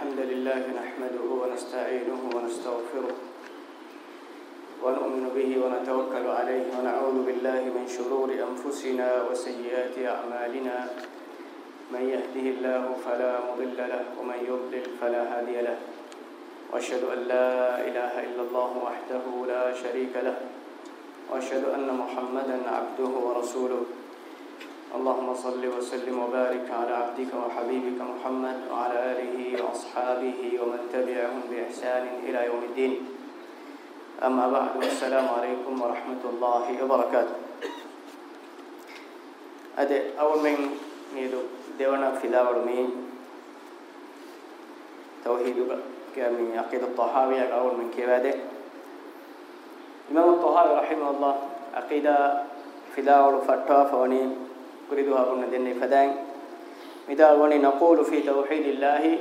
الحمد لله نحمده ونستعينه ونستغفره ونؤمن به ونتوكل عليه ونعوذ بالله من شرور أنفسنا وسيئات أعمالنا من يهده الله فلا مضل له ومن يضلل فلا هادي له وأشهد أن لا إله إلا الله وحده لا شريك له وأشهد أن محمدا عبده ورسوله اللهم صل وسلم وبارك على عبدك وحبيبك محمد وعلى آله وأصحابه ومن تبعهم بإحسان إلى يوم الدين أما بعد السلام عليكم ورحمة الله وبركاته أدي أول من Meng ನೀದು في ಫಿಲಾವಡು مين توحيد كامي عقيدة الطحاوية أول من كبادة إمام الطحاوي رحمه الله عقيدة في فداء الفتوى فونين أريدها قلنا دني فدان إذا وني نقول في توحيد الله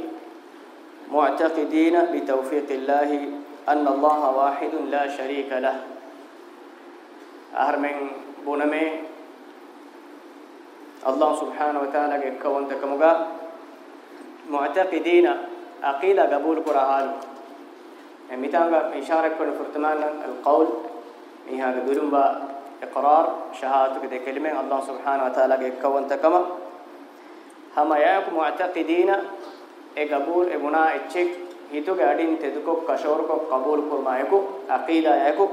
معتقدين بتوفيق الله أن الله واحد لا شريك له أهرمن بونمي الله سبحانه وتعالى كون تكمغا معتقدين عقيدة قبول قرآن متى يعني إشارة كن فرتمان القول إيها قدرم إقرار شهادتك دي كلمة الله سبحانه وتعالى كون تكما هم ياك معتقدين إقبول إبنا إتشك هيتو قاعدين تدكو كشوركو قبول كرمايكو عقيدة ياكو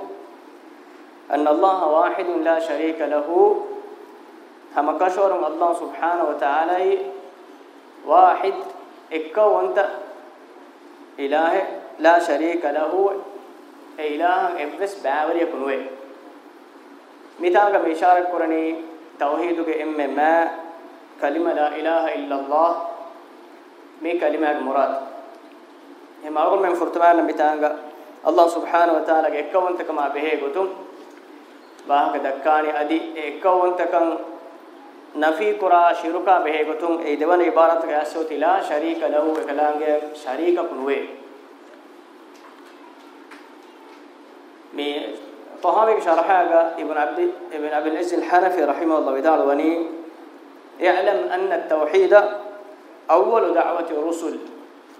أن الله واحد لا شريك له هم كشور الله سبحانه وتعالى واحد انت إله لا شريك له إله إبس باوري كنوه ميثاق ميشار كرني توحيدك إم ما كلمة لا إله إلا الله مي كلمة مراد هم أقول من فرتمان ميثاق الله سبحانه وتعالى إكون تكما به قتم باهك دكاني أدي إكون تكن نفي كرا شركا به قتم أي دون عبارة كأسوت لا شريك له إكلانج شريك كنوه මේ طهامي شرحها ابن عبد ابن عبد العز الحنفي رحمه الله تعالى وني يعلم أن التوحيد أول دعوة الرسل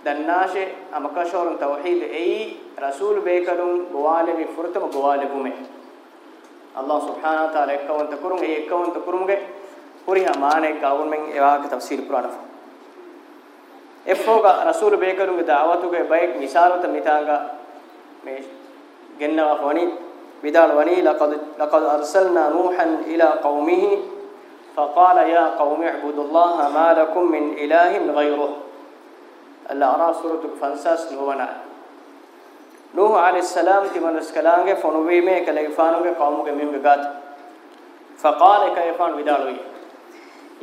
دناشه أما كشور التوحيد أي رسول بيكلم بوالي بفرتم بوالي بومي الله سبحانه وتعالى كون تكرم أي كون تكرم جه پوري أمانة كون من إياه تفسير القرآن افوغا رسول بيكلم دعوته بيك مثال تمتاعا مش جنة وفوني بدال وني لقد لقد أرسلنا نوحا إلى قومه فقال يا قوم اعبدوا الله ما لكم من إله غيره الأعراف سورة فانساس نوحنا نوح عليه السلام تمن اسكلانge فنوبي میں کلیفانوگے قوموگے من گات فقال كيفان بدالوي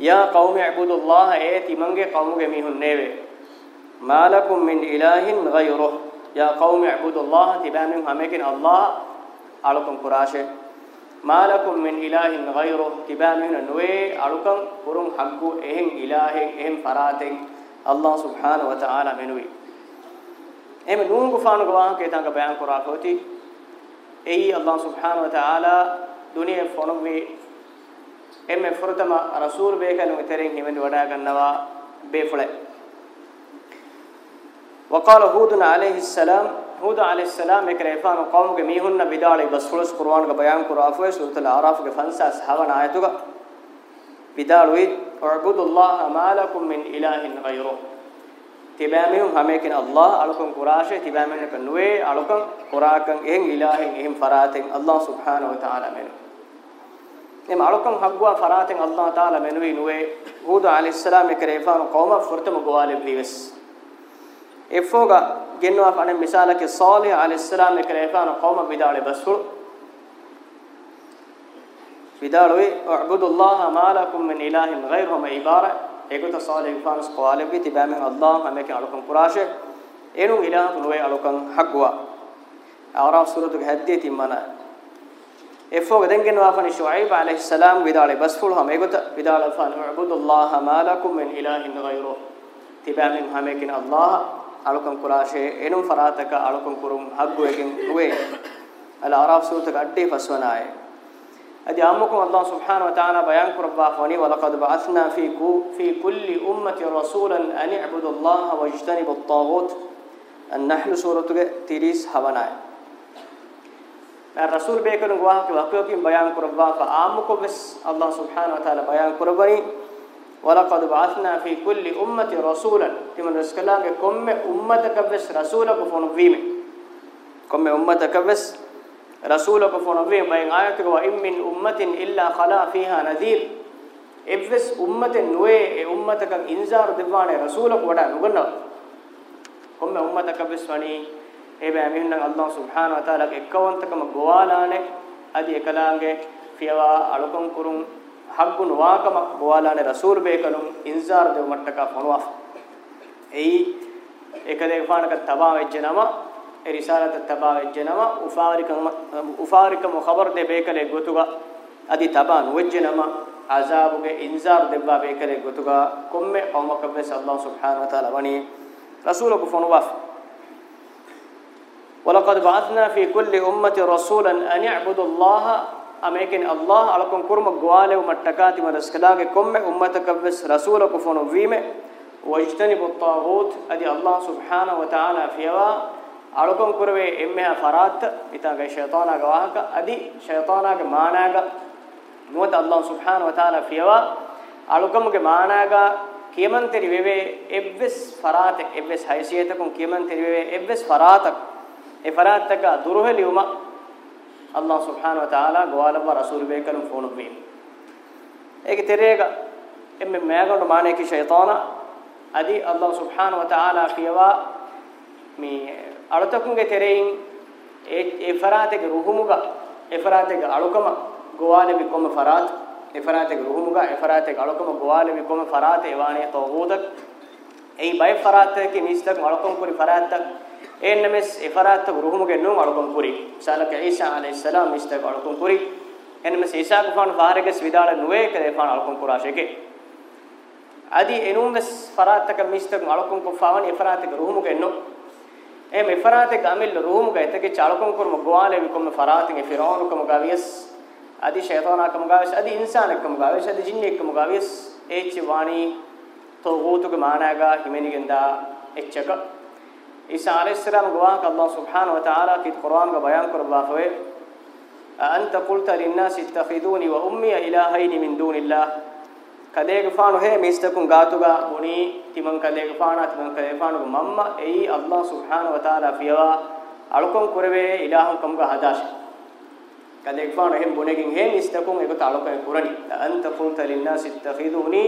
يا قوم اعبدوا الله اي تمنگے قوموگے میہن نیوے ما لكم من إله غيره يا قوم اعبدوا الله تبا ہمیں کہ الله alukum kurashe malakum min ilahin ghayru kibamina nuwe alukum kurun hakku ehin ilahin ehin faraten allah subhanahu wa ta'ala menui em nuun ko faanu gwa ke tanga bayan kura koti ei allah subhanahu wa ta'ala duniya fonwe emme furtama rasul be kanu teren himen wada gannawa be fule وقال هود عليه السلام هود عليه السلام ایک ریفان قوم جميعهن میہن نہ بداڑی بس خلص قرآن کا بیان کرا افے سورۃ الاعراف کے فنسا سہون آیتوں کا بداڑوی اعبد اللہ ما لکم من الہ غیرہ تبامیم ہمیکن اللہ عليكم قراشے تبامین کنوے الکم قراکن اہم الہ اہم فراتن اللہ سبحانہ و تعالی میں එම අලකම් හග්වා ෆරාතෙන් අල්ලාහ් තාලා මෙනුයි නුවේ හූදු අලිස්සලාම් එක රේෆාන فرتم ෆුර්තම ليس efoga genwa fane misala ke salih alayhis salam ek refan qawma bidale basul bidalwe u'budullaha ma lakum min ilahin ghayruhu ma ibara ekota salih fans qawale bi tibamen allah hame ke alukan qurashe enun ilaha tuwe alukan haqwa awra suratul haddi timana efoga dengen wa fani shuaib alayhi salam vidale basful ham egota vidale fan u'budullaha ma lakum min ilahin ghayru tibamin hame kin allah අලුකම් කුරාෂේ එනුම් ෆරාතක අලුකම් කුරුම් හග්ගුවේකින් රුවේ අල අරාබ් සූතක අඩේ ෆස්වනායි ادي امكم الله سبحانه وتعالى بيان قربا فني ولقد بعثنا في في كل امه رسولا ان اعبدوا الله واجتنبوا الطاغوت النحل سوره 30 حوانا الرسول بيكن واقع واقع بيان قربا فامكم بس الله سبحانه وتعالى بيان قربني ولقد بعثنا في كل امه رسولا تمن رسكلاغه كم امتك بس رسولك فنويم كم امتك بس رسولك فنويم بين اياتك وان من امه الا خلا فيها نذير ابس امه نوء أمة كم انذار دبانه رسولك ودا نقولنا كم امتك بس وني ايبا مهن الله سبحانه وتعالى كون اكونتكم غوالانه ادي كلامه فيها الكون كرون حقن واق مقبول انا رسول بكنم انذار دو متكا فنوا اي اكدي فانك تبا وجنما رساله تبا وجنما افاركم افاركم خبر دي بكله غتوغا ادي تبا وجنما عذابك انذار دبا بكله غتوغا قم قومك بس الله سبحانه وتعالى وني رسولك فنوا ولقد بعثنا في كل امه رسولا ان يعبدوا الله ಅಮೇಕೆನ್ ಅಲ್ಲಾಹ್ ಅಳಕೊಂ ಕುರ್ಮ ಗ್ವಾಲೆವ ಮಟ್ಟಕಾತಿ ಮರಸ್ಕಲಾಗೆ ಕೊಮ್ಮೆ ಉಮ್ಮತಕವ್ವಸ್ ರಸೂಲ ಕುಫೋನು ವೀಮೆ ವಜ್ತನಿಬು ತಾಗೂತ್ ಅದಿ Allah ಸುಬ್ಹಾನ ವ ತಾಲ ಫಿಯವಾ ಅಳಕೊಂ ಕುರವೆ ಎಮ್ಮೆ ಫರಾತ್ ಇತಾಗೆ ಶೈತಾನಾಗ ವಾಹಕ ಅದಿ ಶೈತಾನಾಗ ಮಾನಾಗ ನುವತ ಅಲ್ಲಾಹ್ ಸುಬ್ಹಾನ ವ ತಾಲ ಫಿಯವಾ ಅಳಕೊಂಗೆ ಮಾನಾಗ ಕಿಯಮಂತರಿ ವೆವೆ ಎವ್ವೆಸ್ ಫರಾತ್ ಎವ್ವೆಸ್ ಹೈಸಿಯತಕೊಂ ಕಿಯಮಂತರಿ ವೆವೆ ಎವ್ವೆಸ್ ಫರಾತಕ್ ಎ ಫರಾತಕ ದುರುಹಲಿಯುಮಾ ಅಲ್ಲಾಹ್ ಸುಬ್ಹಾನ ವ ತಾಲಾ ಗೋವಾಲವ್ವ ರಸೂಲ್ ಬೇಕಲು ಫೋನು ಬೀ ಏಗೆ ತೆರೆಗ ಎಮ್ಮೆ ಮೇಗೊಂಡು ಮಾನೇಕಿ ಶೈತಾನ ಅದಿ ಅಲ್ಲಾಹ್ ಸುಬ್ಹಾನ ವ ತಾಲಾ ಫಿಯವಾ ಮೀ ಅಳತಕುಂಗೆ ತೆರೆಯಿಂ ಎ ಎಫರಾತೆಗೆ ರುಹುಮುಗ ಎಫರಾತೆಗೆ ಅಳುಕಮ ಗೋವಾಲೆ ಬಿಕ್ಕೊಮ್ಮೆ ಫರಾತ್ ಎಫರಾತೆಗೆ ರುಹುಮುಗ ಎಫರಾತೆಗೆ ಅಳುಕಮ ಗೋವಾಲೆ ಬಿಕ್ಕೊಮ್ಮೆ ಫರಾತೆ ಎವಾಣೆ ತೋಗೂದಕ್ ಎಯಿ ಬೈ ಫರಾತೆಗೆ ಮೀಸ್ತಕ್ ಅಳುಕಂ ಕುರಿ ಫರಾತಕ್ එන්නෙමස් ඉෆරාත් ගුරුහුමගේ නුම් අලුකම් පුරි සාලක ඊසා আলাইහිස්සලාම් ඉස්තක අලුකම් පුරි එන්නෙමස් ඊසා ගුෆාන් ෆාරගස් විදාල නුවේ කේ ෆාන් අලුකම් පුරාශේකේ আদি එනුංගස් ෆරාත්තක මිස්තක අලුකම් කුෆාවන් ඉෆරාත් ගුරුහුමගේ නුම් එම් ඉෆරාත් ගාමිල් රුහුමගේ එතක චාලකම් කුරුම ගෝාලේ විකම ෆරාතින් ෆිරාවුන කම ගාවියස් আদি ෂයතෝනා කම ගාවියස් আদি ඉන්සාන කම ගාවියස් আদি ජින්නේ කම ගාවියස් ඒච් වාණී තෝගූතුගේ මානාගා හිමෙනිගෙන්දා එච්චක عیسی علیہ السلام گواہ کہ اللہ سبحانہ و تعالی کی قرآن کا بیان کر باخوے انت قلت للناس اتخذوني وامي الهين من دون الله කදේග ෆානු හේ මිස්තකුන් ගාතුගා ගුණී තිමන් කදේග ෆානා තිමන් කදේ ෆානු මම්ම එයි අල්ලාහ් සුබ්හාන ව තාලා පියවා අලුකම් කරවේ ඉලාහම් කම්ග හදාශ කදේග ෆානු හේ බුණේකින් හේ මිස්තකුන් ඒක තලකේ කුරණි අන්ත කුල්ත ලින්නාස් ඉත්තඛිදුනි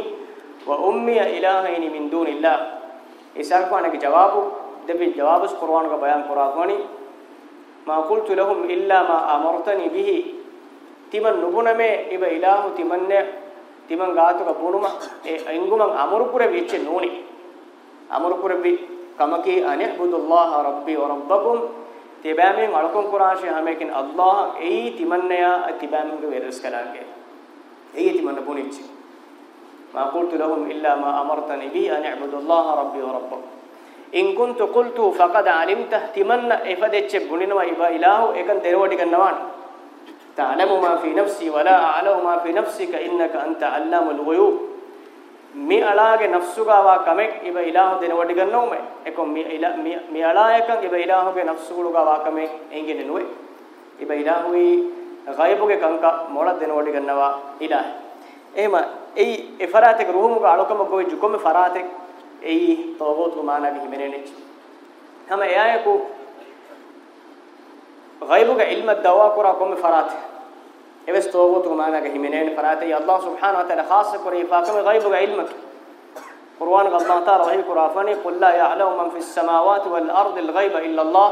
ව උම්මිය ඉලාහයිනි මින් දුනිල්ලා ඉසල්පානගේ ජවාබු دبي جواب القرآن کا بیان قرآنی ما قلت لهم الا ما امرتني به තිමන් නුගුණමේ ඉබ ඉලාහු තිමන්නේ තිමන් ගාතුක බුණුම ඒ අංගුමන් අමරුපුර වෙච්ච නෝනි අමරුපුර වි කමකි අනහබුදුල්ලාහ රබ්බි ව රබ්බකුම් තිබෑමෙන් අලකුම් කුරාෂේ හැමකින් අල්ලාහ එයි තිමන්නයා තිබෑමගේ වෙරස් කලාගේ එයි තිමන්න බුණිච්ච මා කුල්තු ලහුම් ඉල්ලා මා අමර්තනි බි අනහබුදුල්ලාහ රබ්බි ව රබ්බකුම් ඉන් කුන්තු කුල්තු ෆකද අලිම්ත තිමන්න එපදෙච්ච ගුණිනවා ඉබා ඉලාහු එකන් දෙරවඩි ගන්නවාන تعلم ما في نفسي ولا اعلم ما في نفسك انك انت علام الغيوب මේ අලාගේ නෆ්සුගාවා කමෙක් ඉබ ඉලාහ දෙනවඩි ගන්නව මේ එක මේ මේ අලායකන් ඉබ ඉලාහගේ නෆ්සුගුලුගාවා කමෙක් එංගෙන නුවේ ඉබ ඉලාහුයි ගයිබුගේ කංක මොළ දෙනවඩි ගන්නවා ඉලාහ එහෙම ඒ එෆරාතේ රුහුමුගේ අලකම ගොයි ජුකොම ෆරාතේ أي طاغوت کو معنی بھی میں نے ہم اے إيه کو آية غیب کا علم دوا کو کو فرات ہے ایس طاغوت کو معنی کہ میں نے فرات ہے إيه اللہ سبحانہ و خاص کو یہ فاقم غیب کا علم قرآن اللہ تعالی رہی قرافنی قل لا يعلم من في السماوات والارض الغيب الا الله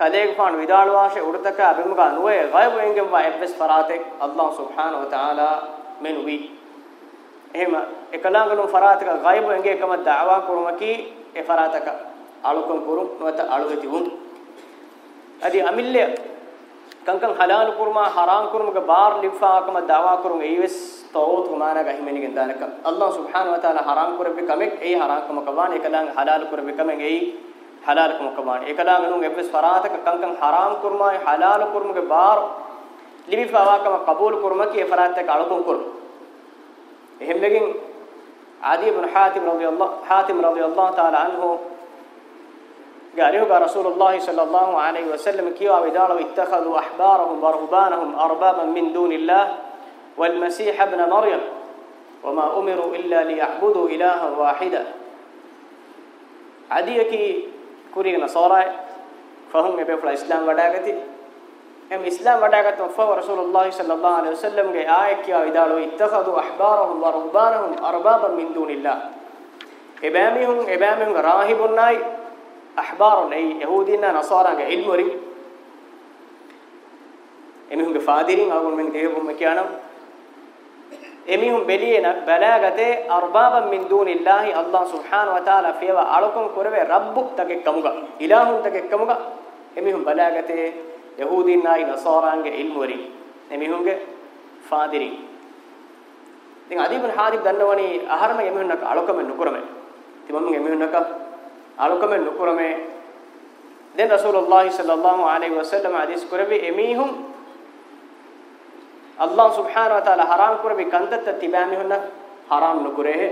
කලේක පාන විදාල වාශේ උඩතක අභිමුඛ අනුවේ ගයබෙන්ගෙන් වා එබ්බස් ෆරාතෙක් අල්ලාහ් සුබ්හානහු වතාලා මෙන් එහෙම එකලාංගලුම් ෆරාතක ගයිබ් එංගේ එකම දාවා කරුමකි ඒ ෆරාතක අලුකම් කරුම් නොත අලුගති වුන් අදි අමිල්ල කංකං හලාල් කුර්මා හරාම් කුර්මක බාර් ලිෆාකම දාවා කරුම් ඒවස් තවුත් කුමාන ගහිමෙනි ගෙන්දානක අල්ලාහ් සුබ්හාන ව තාලා හරාම් කුර්බි කමෙක් ඒ හරාම් කම කවාන එකලාංග හලාල් කුර්බි කමෙන් ඒ හලාල් කම කවාන එකලාංග නුන් එවස් ෆරාතක කංකං හරාම් කුර්මා හලාල් කුර්මක බාර් ලිෆාකම කබූල් කුර්මකි ඒ ෆරාතක අලුකම් කුර්මා එහෙම لكن عدي بن حاتم رضي الله حاتم رضي الله تعالى عنه قال يوقع رسول الله صلى الله عليه وسلم كيوا بداروا اتخذوا أحبارهم ورهبانهم أربابا من دون الله والمسيح ابن مريم وما أمروا إلا ليعبدوا إلها واحدا عديك كوري نصارى فهم يبيعوا الإسلام وداعتي එම් ඉස්ලාම් වඩාගත් වෆා රසූලුල්ලාහි සල්ලල්ලාහු අලයිහි වසල්ලම් ගේ ආයත් කියා ඉදාලෝ ඉත්තඛදු අහ්බාරහුම් වරුබානහුම් අර්බාබන් මින් දුනිල්ලා එබෑමිහුම් එබෑමිහුම් රාහිබුන්නයි අහ්බාරුන් ඒ යහූදීන්නා නසාරාගේ ඉල්මුරි එමිහුම්ගේ ෆාදිරින් අගොන් මෙන් දේහුම් කියානම් එමිහුම් බෙලියන බලාගතේ අර්බාබන් මින් දුනිල්ලාහි අල්ලාහ් සුබ්හානහු වතාලා ෆියව අලකුම් කරවේ රබ්බුක් තගේ කමුගා ඉලාහුන් තගේ කමුගා එමිහුම් බලාගතේ යහූදින්නායි නසාරාන්ගේ ඉල්ම් වරින් එමිහුන්ගේ ෆාදිරි ඉතින් අදීබන් හාදිබ් දන්නවනේ ආහාරම එමිහුන්නක අලකම නුකරම ඉතින් මම එමිහුන්නක අලකම නුකරම දැන් රසූලුල්ලාහි සල්ලල්ලාහු අලයිහි වසල්ලම හදීස් කරවි එමිහුම් අල්ලාහ් සුබ්හානහු වතාලා හරාම් කරවි කන්දත්ත තිබෑමිහුන්න හරාම් නුකරේ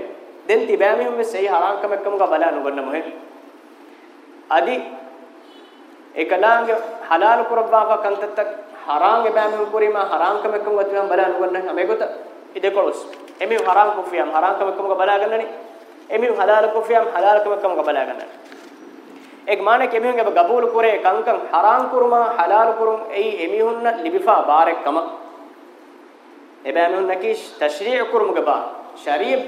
දැන් තිබෑමිහුම් මේ සෙයි හරාම් කමකම ගබලා නුගන්න මොහේ අදි එකලාගේ හලාල් කුරබ්බාක කන්තත්ත හරාම් එබෑමෙන් කුරීම හරාම් කමකම ගතිම බලන්න වන්න හැමෙගොත ඉදකොලස් එමි හරාම් කුෆියම් හරාම් කමකම බලා ගන්නනි එමි හලාල් කුෆියම් හලාල් කමකම බලා ගන්න එක් මානේ කෙමියුන් ගබ ගබූල් කුරේ කංකං හරාම් කුරුමා හලාල් කුරුම් එයි එමි හුන්න ලිබිෆා බාරෙක්කම එබෑමෙන් නැකිෂ් තශ්රීඅ කුරුම් ගබා ශරීය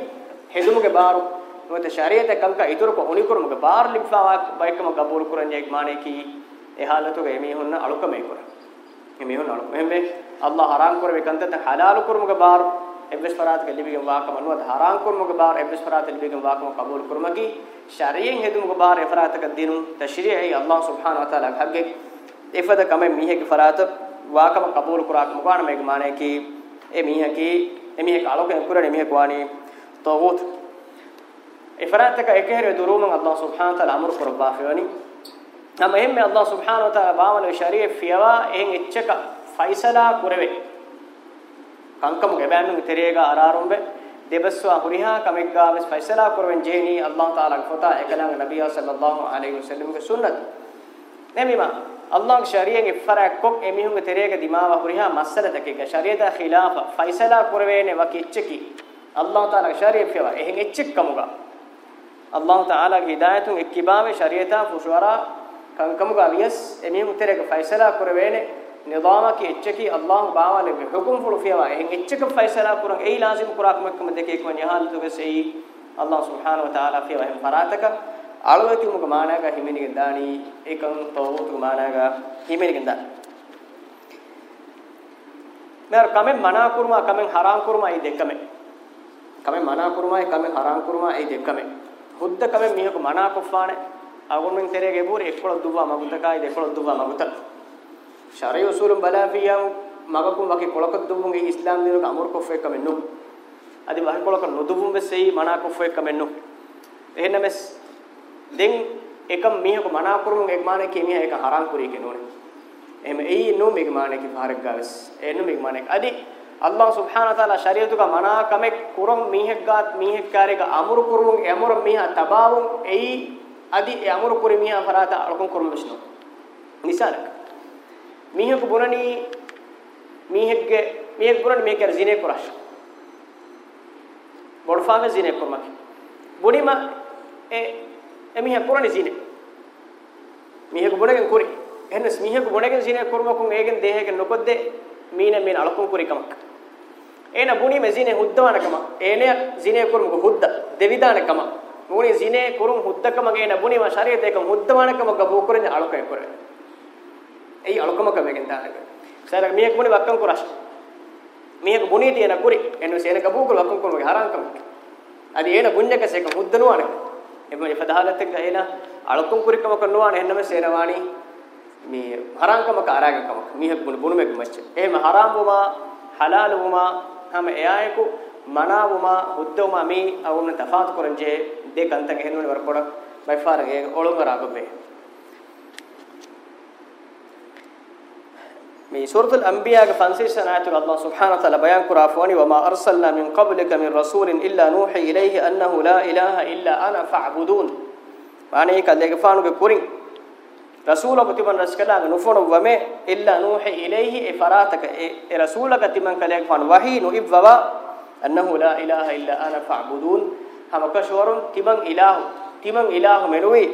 හෙදුම ගබාරු නොත ශරීයත කංක ඉතුරු කො උනි කුරුම් ගබාර ලිබිෆා බයිකම ගබූල් කුරන් එක් මානේ කී එහාලතුගේ එමීහුන්න අලුකමේ කර එමීහුන්න අලු මෙහෙමේ අල්ලාහ හරාම් කර වේකන්තත හලාලු කරුමක බාර එබ්බස් ෆරාත් ගෙලිබිගම් වාකම අනුව හරාම් කරුමක බාර එබ්බස් ෆරාත් ගෙලිබිගම් වාකම කබූල් කරුමකි ශරීයෙන් හෙදුමක බාර එෆරාතක දිනු තශරීයි අල්ලාහ සුබ්හාන වතාලා භග්ගෙක් එෆද කම මීහෙක ෆරාත වාකම කබූල් කරාක මොකාන මේක මානේ කි එමීහකි එමීහක අලුකෙන් කුරණ එමීහක වානි තෝගුත් එෆරාතක එකහෙර දුරුමන් අල්ලාහ සුබ්හාන වතාලා අමර කරබා ෆෙවනි ನಮ್ಮ ಹೆಮ್ಮೆ ಅಲ್ಲಾಹ್ ಸುಬ್ಹಾನಹು ತಾ ಬಾವನ ಶರೀಫ್ ಯವಾ ಎಹೆಂ ಎಚ್ಚಕ ಫೈಸಲಾ ಕುರೆವೆ ಕಂಕಮ ಗೆಬಾನು ತೆರೆಗ ಅರಾರುಂಬೆ දෙබස්වා හුරිහා කමෙක්ගාවස් ෆයිසලා කරවෙන් ජේනි අල්ලාහ් තාලාගේ ෆතා එකලංග නබියා සල්ලල්ලාහු අලයිහි වසල්ලම්ගේ සුන්නත් නෙමෙමා අල්ලාහ් ශරියෙන් ඉෆරක් කොක් එමිහුගේ තෙරේක දිමාව හුරිහා මස්සල දකේක ශරියතා ඛිලාෆ ෆයිසලා කරවේනේ වකිච්චකි අල්ලාහ් තාලාගේ ශරීෆ් ෆවා එහෙන් එච්චක් කමුගා අල්ලාහ් තාලාගේ හිදායතුන් එක්කිබාවේ ශරියතා ෆුෂවරා kankamuga aliyas emi mutereka faisala kurwene nidama ki echeki allah baawale be hukum fulu fiwa en echeka faisala kurang ei lazim kurak makkum deke ko nihal to sei allah subhanahu wa taala fiwa hem farataka alwati muga managa himenige dani ekam tawutu managa himenige da mer kamen mana kurma kamen haram kurma ei dekkame kamen mana kurma ei kamen haram kurma ei dekkame hudda kamen mihako mana kofane agunmen terege buri ekkol duwa maguta kai de ekkol duwa maguta shari usulun bala fiyam magakum waki kolak duwunge islam dinu amur ko fe kamennu adi wahi kolak nuduwun be sei mana ko fe kamennu ehna mes den ekam miha ko mana kurun ek mane ke miha ek haram kuri ke none ehm ei no meg mane ki farak gaves ei no meg mane adi Allah subhanahu wa ta'ala shariatu ka mana kamek kurun mihek gat mihek karega amur kurun amur miha tabawun ei adi e amru kore miha farata alkon korma besno misalak mihek bunani mihek ge mihek bunani meker zine korash bodfa me zine kormak bunima e emiha kurani zine mihek bunagen kuri enes mihek bunagen zine korma kun egen dehegen nokodde mina min alkon kuri kamak ena bunime zine huddawana kama ene zine korma hudda devidana kama නුනි සිනේ කුරුම් හුද්දකම ගේන බුනිම ශරීරයක මුද්දමණකම ගබෝ කරන අලක එපර එයි අලකම කමගෙන් දානක සරක මියක් මුනි වක්කම් කුරස් මියක බුනි තියන කුරි එනු සේන ගබෝ කුල වක්කම් කුරුමගේ හරංකම අදි එන බුඤ්ඤක සේක මුද්දනුවනක එමෙ ෆදාගතක ගේන අලකම් කුරිකම කරනවාන එන්නම සේනවාණි මේ හරංකමක ආරාගකමක මියක් මුනි බුනුමෙක මච්ච එහෙම හරාම් වුමා හලාල් වුමා හැම එයායකෝ ಮನಾವುಮಾ ಹುದ್ದವುಮಾ ಮೀ ಅವನ್ನ ತಫಾತ್ ಕೊರಂಜೆ ದೇ ಕಂತಂಗ ಹೆಣ್ಣು ಬರ್ಕೊಡ ಬೈ ಫಾರ್ಗೆ ಒಳುಂಗರಾಗಬೆ ಮೀ ಸೂರತುಲ್ ಅಂಬಿಯಾಗ ಫನ್ಸಿಸನ ಆಯತುಲ್ ಅಲ್ಲಾಹ್ ಸುಬ್ಹಾನಹು ತಆಲಾ ಬಯಾನ್ ಕುರಾ ಫೋನಿ ವಮಾ ಅರ್ಸಲ್ನಾ ಮಿನ್ ಕಬ್ಲಿಕ ಮಿನ್ ರಸೂಲಿನ್ ಇಲ್ಲಾ ನೂಹಿ ಇಲೈಹಿ ಅನ್ನಹು ಲಾ ಇಲಾಹಾ ಇಲ್ಲಾ ಅನಾ ಫಅಬುದೂನ್ ಮಾನೇ ಕಲ್ಲೆಗೆ ಫಾನುಗೆ ಕುರಿಂ رسول بتمن رسكلا نفون ومه الا نوح اليه فراتك رسولك تمن كلك فان وحي نو ابوا أنه لا إله إلا أنا فاعبدون هم كشورن تبان إله تبان إله منوي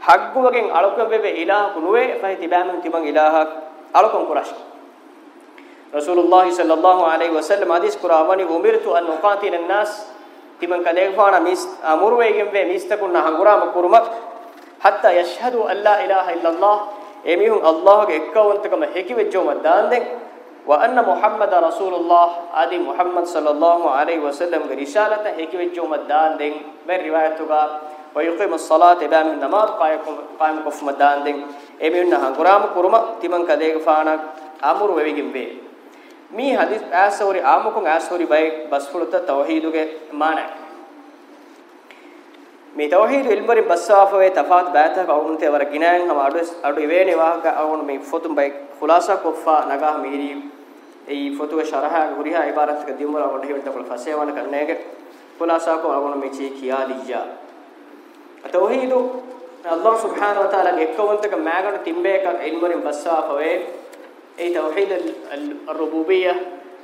حق وجن ألكم ببي إله كنوي فهي تبان تبان إله ألكم كراش رسول الله صلى الله عليه وسلم حديث كراواني أمرت أن أقاتل الناس تبان كديفانا ميس أمر ويجن بي ميستكون هنغرام كرمك حتى يشهدوا أن لا إله إلا الله එමිහුන් අල්ලාහගේ එක්කවන්තකම හැකි වෙච්චෝම දාන් දෙන්නේ وأن محمد رسول الله آدي محمد صلى الله عليه وسلم کی رسالت ہے کہ وچ مدان دین میں روایت ہوگا ويقيم الصلاة بام نماز قائم قائم کو مدان دین ایمی نہ ہنگرام کرما تیمن کدے فانا امر ویگیم وی می حدیث اسوری آمکو اسوری بای بس فلت توحید کے معنی می توحید علم ورن بسواف وے تفات باتا قوم تے ور گنائیں ہم اڈس اڈے وے نی واہ کا اون می فوتم بے خلاصہ کوفہ نگا میری ای فوتو شرحہ غریہ عبارت کے دیمرا وڈ ہیو تکل فسے وان کرنے کے خلاصہ کو اون می چی کیا لیا توحید اللہ سبحانہ و تعالی ایک کو انت کا ماگن تیمبے کا علم ورن بسواف وے ای توحید الربوبیہ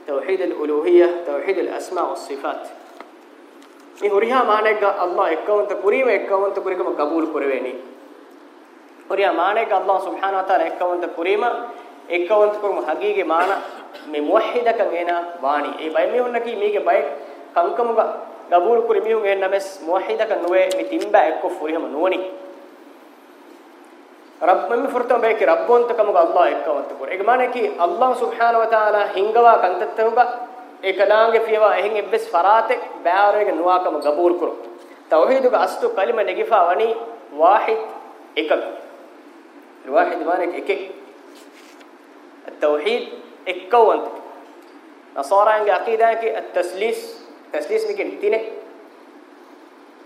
توحید الالوہیہ توحید الاسماء والصفات ಈ ಹುರಿಹಾ ಮಾನೆಗ ಅಲ್ಲಾಹ್ ಎಕ್ಕವಂತ ಕುರಿಮ ಎಕ್ಕವಂತ ಕುರಿಕಮ ಕಬೂಲ್ ಕುರವೇನಿ ಹುರಿಹಾ ಮಾನೆಗ ಅಲ್ಲಾಹ್ ಸುಬ್ಹಾನ ವ ತಾಲ ಎಕ್ಕವಂತ ಕುರಿಮ ಎಕ್ಕವಂತ ಕುರಿಮ ಹಗೀಗೆ ಮಾನ ಮೆ ಮುವಹಿದಕ ವೇನ ವಾಣಿ ಈ ಬೈ ಮಿಹುನ್ನಕಿ ಮೀಗೆ ಬೈ ಕಂಕಮುಗ ගබූරු කුරි මිහුන් එන්න මෙස් මුවහිදක නොවේ මි තිම්බා එක්ක ෆුරිහම නොවනි රබ්බම ෆුර්තම බේකි රබ්බොන්ත කමුග අල්ලාහ එක්කවන්ත කුර ඒක মানে කි අල්ලාහ සුබ්හාන ව තාලා හිංගවා කන්තත්තරුග ekalaange fiwa ehin ebbes farate baarege nuwakam gabul kuro tawhidu ga astu kalima negifa wani wahid ekak الواحد مانك إكك التوحيد إكوان نصارى عند عقيدة التسليس تسليس ممكن تينه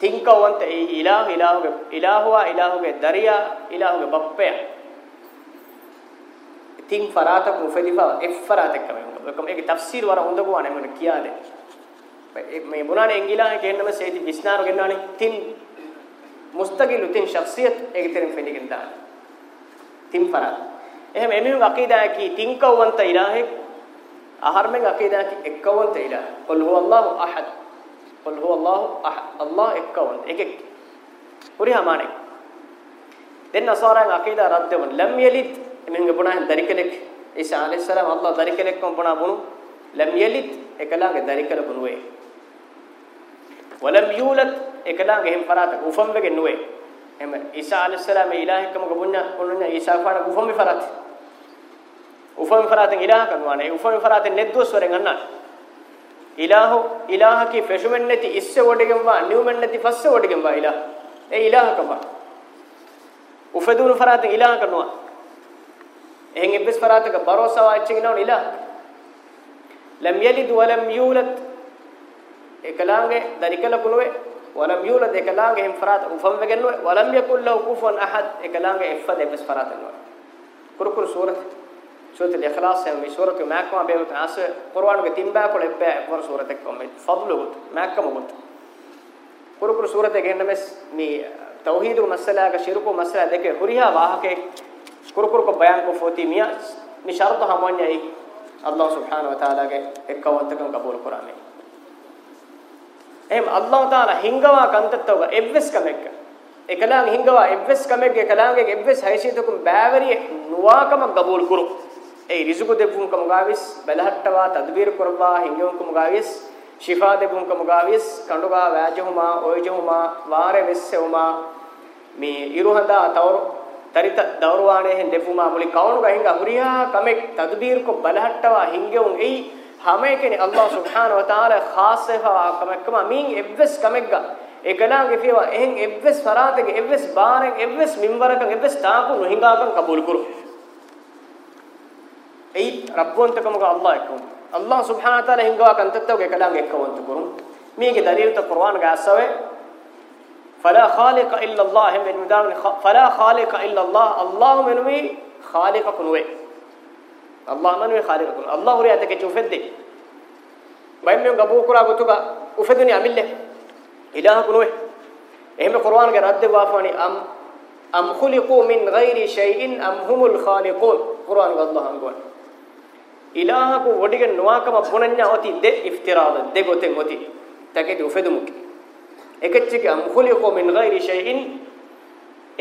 تينكوان تي إله إله إله وا إله بدريا إله بببيا تين فراتك مفيدة إفراتك كمان ඔකම ඒක තෆ්සීර් වර හොඳ ගුවානේ මම කියාදේ මේ මුනානේ ඉංග්‍රීලාහේ කියන්නම සේති විස්නාර ගෙන්නානේ තින් මුස්තගිලු තින් ශක්සියත් ඒක තෙරෙන් ෆෙනිගෙන් දාන තින් පර එහෙම එමෙම අකීදා කි තින් කවන්ත ඉලාහේ අහර්මෙන් අකීදා කි එක්කවන්ත ඉලාහ කුල් හුව අල්ලාහ් අහද් කුල් හුව අල්ලාහ් අහද් අල්ලාහ් එක්කවන්ත ඒකෙක් හුරිහමානේ දෙන්න සෝරන් අකීදා රද්දවන් ලම් යලිත් එමෙන් ගුණාහන් දරිකලෙක් ঈসಾ আলাইহিಸ್ সালাম আল্লাহ দারিকেলেক কোম্পনা বুনু লাম ইয়ালিদ একলাগে দারিকেল বুনুয়ে ولم يولد එකලාගේ හැම පරාතක උෆම් වෙගේ නුවේ එම ඊසා අලිස්සලාම ඉලාහිකම ගුණා කුණුණා ඊසා පාන උෆම් ෆරාත උෆම් ෆරාතෙන් ඉලාහ කනුවානේ උෆම් ෆරාතෙන් නෙද්දොස්වරෙන් අන්නා ඉලාහු ඉලාහකි ෆෙෂුමෙන් නැති ඉස්ස වඩගෙන් වා නියුමෙන් නැති ෆස්ස වඩගෙන් වා ඉලාහ ඒ ඉලාහකම උෆදුන ෆරාතෙන් ඉලාහ කනුවා එහෙන් ඉබ්බස් ෆරාතක බරෝසාව අච්චිනව නිලා ලම් යලිද වලම් යූලත් එකලාගේ දරිකල කුලවේ වලම් යූලද එකලාගේ හිම් ෆරාත උෆම් වෙගෙනුවේ වලම් යකුල් ලහු කුෆුවන් අහද් එකලාගේ එෆද ඉබ්බස් ෆරාත නෝ කුරුකුරු සූරත් සූරත් ඉඛලාස් හැම මේ සූරත් මෑක්කම බේවත ආස කුර්ආන් ගේ තින්බා කොල එබ්බෑ වර සූරතක් කොම්මෙ ෆضලුගුත් මෑක්කම ගුත් කුරුකුරු සූරතේ ගෙන්නමස් මේ තෞහීදු මස්සලාගේ ශිරුකු මස්සලා දෙකේ හුරිහා වාහකේ kurkur ko bayan ko foti miya ni sharuto hamanya hi Allah subhanahu wa ta'ala ge ekkawantakaಂ ಕಬೂಲ್ ಕುರಾಮೆ එහෙම අල්ලාහ් තාලා හිංගවා කන්තත්තෝග එව්ස් කමෙක්ක එකලාන් හිංගවා එව්ස් කමෙක්ක එකලාන්ගේ එව්ස් හයිසිතකුම් බෑවරිය නුවාකම ගබූල් කුරු ඒ රිසුකු දෙපුම් කම ගාවිස් බැලහට්ටවා තදබීර කරවා හිංගුම් කම ගාවිස් ශිෆා දෙපුම් කම ගාවිස් කඬුගා වැජහුමා ඔයජහුමා වාරෙ වෙස්සෙවුමා මේ ඉරුහඳා තවරු ತರಿತ ದೌರ್ವಾಣೆ ಹೆನ್ ಡೆಫುಮಾ ಮುಲಿ ಕೌನುಗ ಹಿಂಗ ಹುರಿಯಾ ಕಮೆಕ್ ತದ್ಬೀರ್ ಕೊ ಬಲಹಟ್ಟವ ಹಿಂಗೆ ಉಂ ಏಯ್ ಹಮೇಕೆನಿ ಅಲ್ಲಾಹ್ ಸುಬ್ಹಾನಹು ವ ತಆಲಾ ಖಾಸಹ ಕಮಕ್ಕಮ ಮೀನ್ ಎವ್ವೆಸ್ ಕಮೆಗ್ಗ එකලාං ගෙතියව එහෙන් එව්වස් ෆරාතක එව්වස් බාරක එව්වස් මින්වරක එව්වස් තාකු නොහිඟාකම් කබූල් කරු ඒ රබ්බොන්තකමක අල්ලාහ් එක්කම අල්ලාහ් සුබ්හානහු තාලා හිඟාකම් තත්තෝගේ එකලාං එක්කවන්ත කරු මේකේ දලීලත කුර්ආන් ගාසවේ فلا خالق الا الله من مدام فلا خالق الا الله الله منوي خالق كنوي الله منوي خالق كن الله رياتك تشوفدي بايم من غبو كرا غتوبا وفدني عمل اله كنوي اهم قران غرد وافاني ام ام خلقوا من غير شيء ام هم الخالقون قران الله انغون إلهك وديك نواكم بوننيا اوتي دي افتراض دي غوتين اوتي تاكيد وفدمك එකච්චික අම් ඛුලිකෝ මින් ගයිරි ෂයින්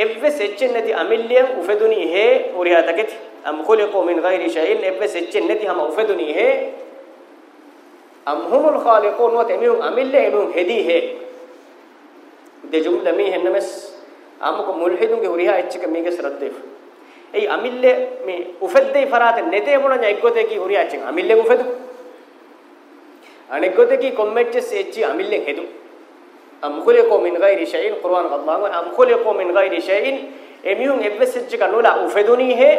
එබ්බෙ සෙච්චෙන් නැති අමිල්ලියන් උෆෙදුනි හේ උරියාතකෙති අම් ඛුලිකෝ මින් ගයිරි ෂයින් එබ්බෙ සෙච්චෙන් නැති හැම උෆෙදුනි හේ අම් හුමුල් ඛාලිකූන් වතෙමියුන් අමිල්ලේ එමුන් හෙදී හේ දෙ ජුම්ලා මී හෙන්නමස් අම්ක මුල්හිදුන්ගේ උරියා එච්චික මීගේ ශ්‍රද්ධේ ඒ අමිල්ල මේ උෆෙද්දේ ෆරාත නෙතේ මොන ජයිග්ගොතේ කි හුරියාචින් අමිල්ලෙන් උෆෙදු අනෙග්ගොතේ කි කොම්මෙච්චස් එච්චි අමිල්ලෙන් හෙදු am khuliqu min ghairi shay'in qur'an Allahu am khuliqu min ghairi shay'in emiyun evvesejj kanula ufeduni he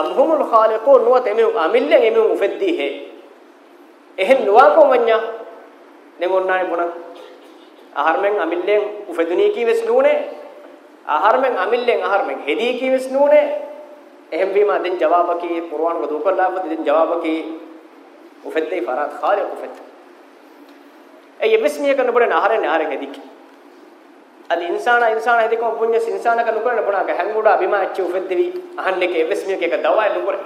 am humul khaliqun nuwat emiyun amillen emiyun ufeddi he ehen nuwa ko manya nemonnane pona aharmen amillen ufeduni kiwes nuune aharmen amillen aharmen hedi kiwes nuune ehem bima den jawabaki qur'an ko dukalla den jawabaki ufeddi farad khaliq ufeddi ඒ එවිස්මියක නුබරන ආහාරෙන් ආහාරෙන් එදික් අද ඉන්සාන ඉන්සාන එදිකම පුඤ්ඤ සින්සානක නුකරන බණක හැංගුඩා බිමාච්ච උපෙද්දවි අහන්නේ කේ එවිස්මියක එක දවයි නුකර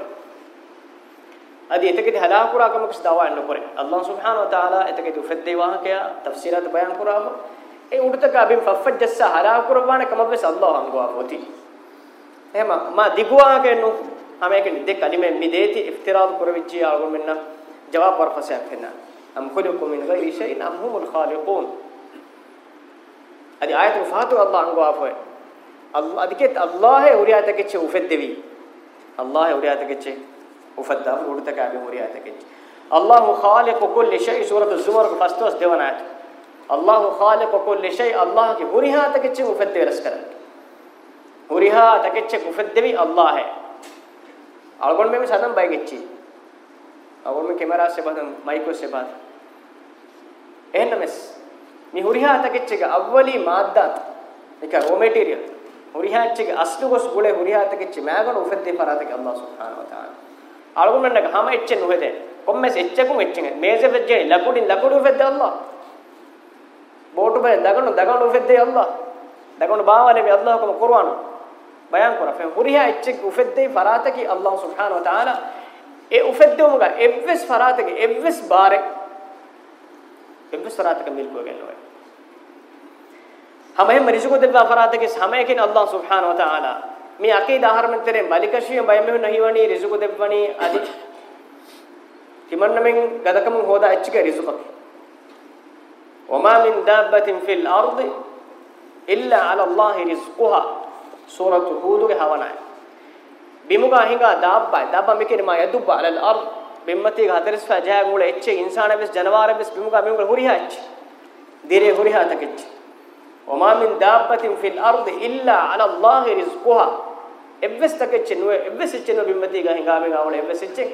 අද එතකදී හදා කුරා කමක්ස් දවයි නුකර අල්ලාහ් සුබ්හානහු වතාලා එතකදී උපෙද්දේ වාහකය තෆ්සීරات බයන් කුරාම ඒ උඩතක අබින් ෆෆජ්ජස්ස හදා කුරවාන කමබ්බස් අල්ලාහ් හංගවා පොති එහෙම මා දිගුවාගෙන නු හැම එකෙන් දෙක අනිමෙ මිදේති ඉෆ්තිරාද් කරවිච්චි ආගොමෙන්න ජවාබ් වර්පසයක් වෙනවා أم خلقوا من غير شيء أم هم الخالقون أدي آية فاتو الله عنكو عفوه الله أديك الله أورياتك تشي وفدبي الله أورياتك تشي وفدب أورياتك أبي أورياتك تشي الله خالق كل شيء سورة الزمر فاستوس ديوانات الله خالق كل شيء الله کی ہریھا تک چھ مفدی رس کر ہریھا تک چھ مفدی اللہ ہے الگون میں سدم بائی گچھی اور میں کیمرہ سے بعد مائیکو سے بعد එහෙන්න මෙස් මේ හුරිහා තකෙච්චක අවවලි මාද්දාත් එක රෝ මැටීරියල් හුරිහාච්චක අස්ලුගොස් ගුලේ හුරිහා තකෙච්ච මෑගන උෆෙද්දේ පරාතක අල්ලාහ් සුබ්හානහු වතාලා අලගොන්නක හැම එච්චෙන් නොහෙදේ කොම්මෙස් එච්චකුම් එච්චෙන් මේසෙ වෙච්චේ ලකුඩින් ලකුඩු වෙද්දේ අල්ලාහ් බෝටු බේ දගන දගන උෆෙද්දේ අල්ලාහ් දගන බාවලේ මේ අල්ලාහ් කොම කුර්ආන බයන් කරා ෆේ හුරිහා එච්චක උෆෙද්දේ පරාතක අල්ලාහ් සුබ්හානහු වතාලා ඒ උෆෙද්දේ මුගා එව්ස් පරාතක එව්ස් බාරේ फिर भी सरात कमील को गेल होए हम हम मरीज को दिलवा फरात के समय के अल्लाह सुब्हान व तआला මේ අකීද ආහාරමෙන් තෙරේ මලිකෂිය බය මෙහු නැහිවණි රිසුකු දෙවණි আদি තිමන්නමෙන් ගදකම හොදා ඇච්චික රිසුකක් وما من دابة في الأرض إلا على الله رزقها سورة هود هوانا بمغا هنگا دابة دابة مكن ما يدب على الأرض බෙම්මතියක 45 ජයග මුල එච්ච ඉන්සානබස් ජනවාරබස් බිමුගා බිමුගා හුරිහාච්ච දිරේ හුරිහාතකච්ච وما من دابة في الأرض إلا على الله رزقها එබ්බස් තකච්ච නු එබ්බස් චෙන බිම්මතියක හංගාමෙන් ආවල එබ්බස් චෙ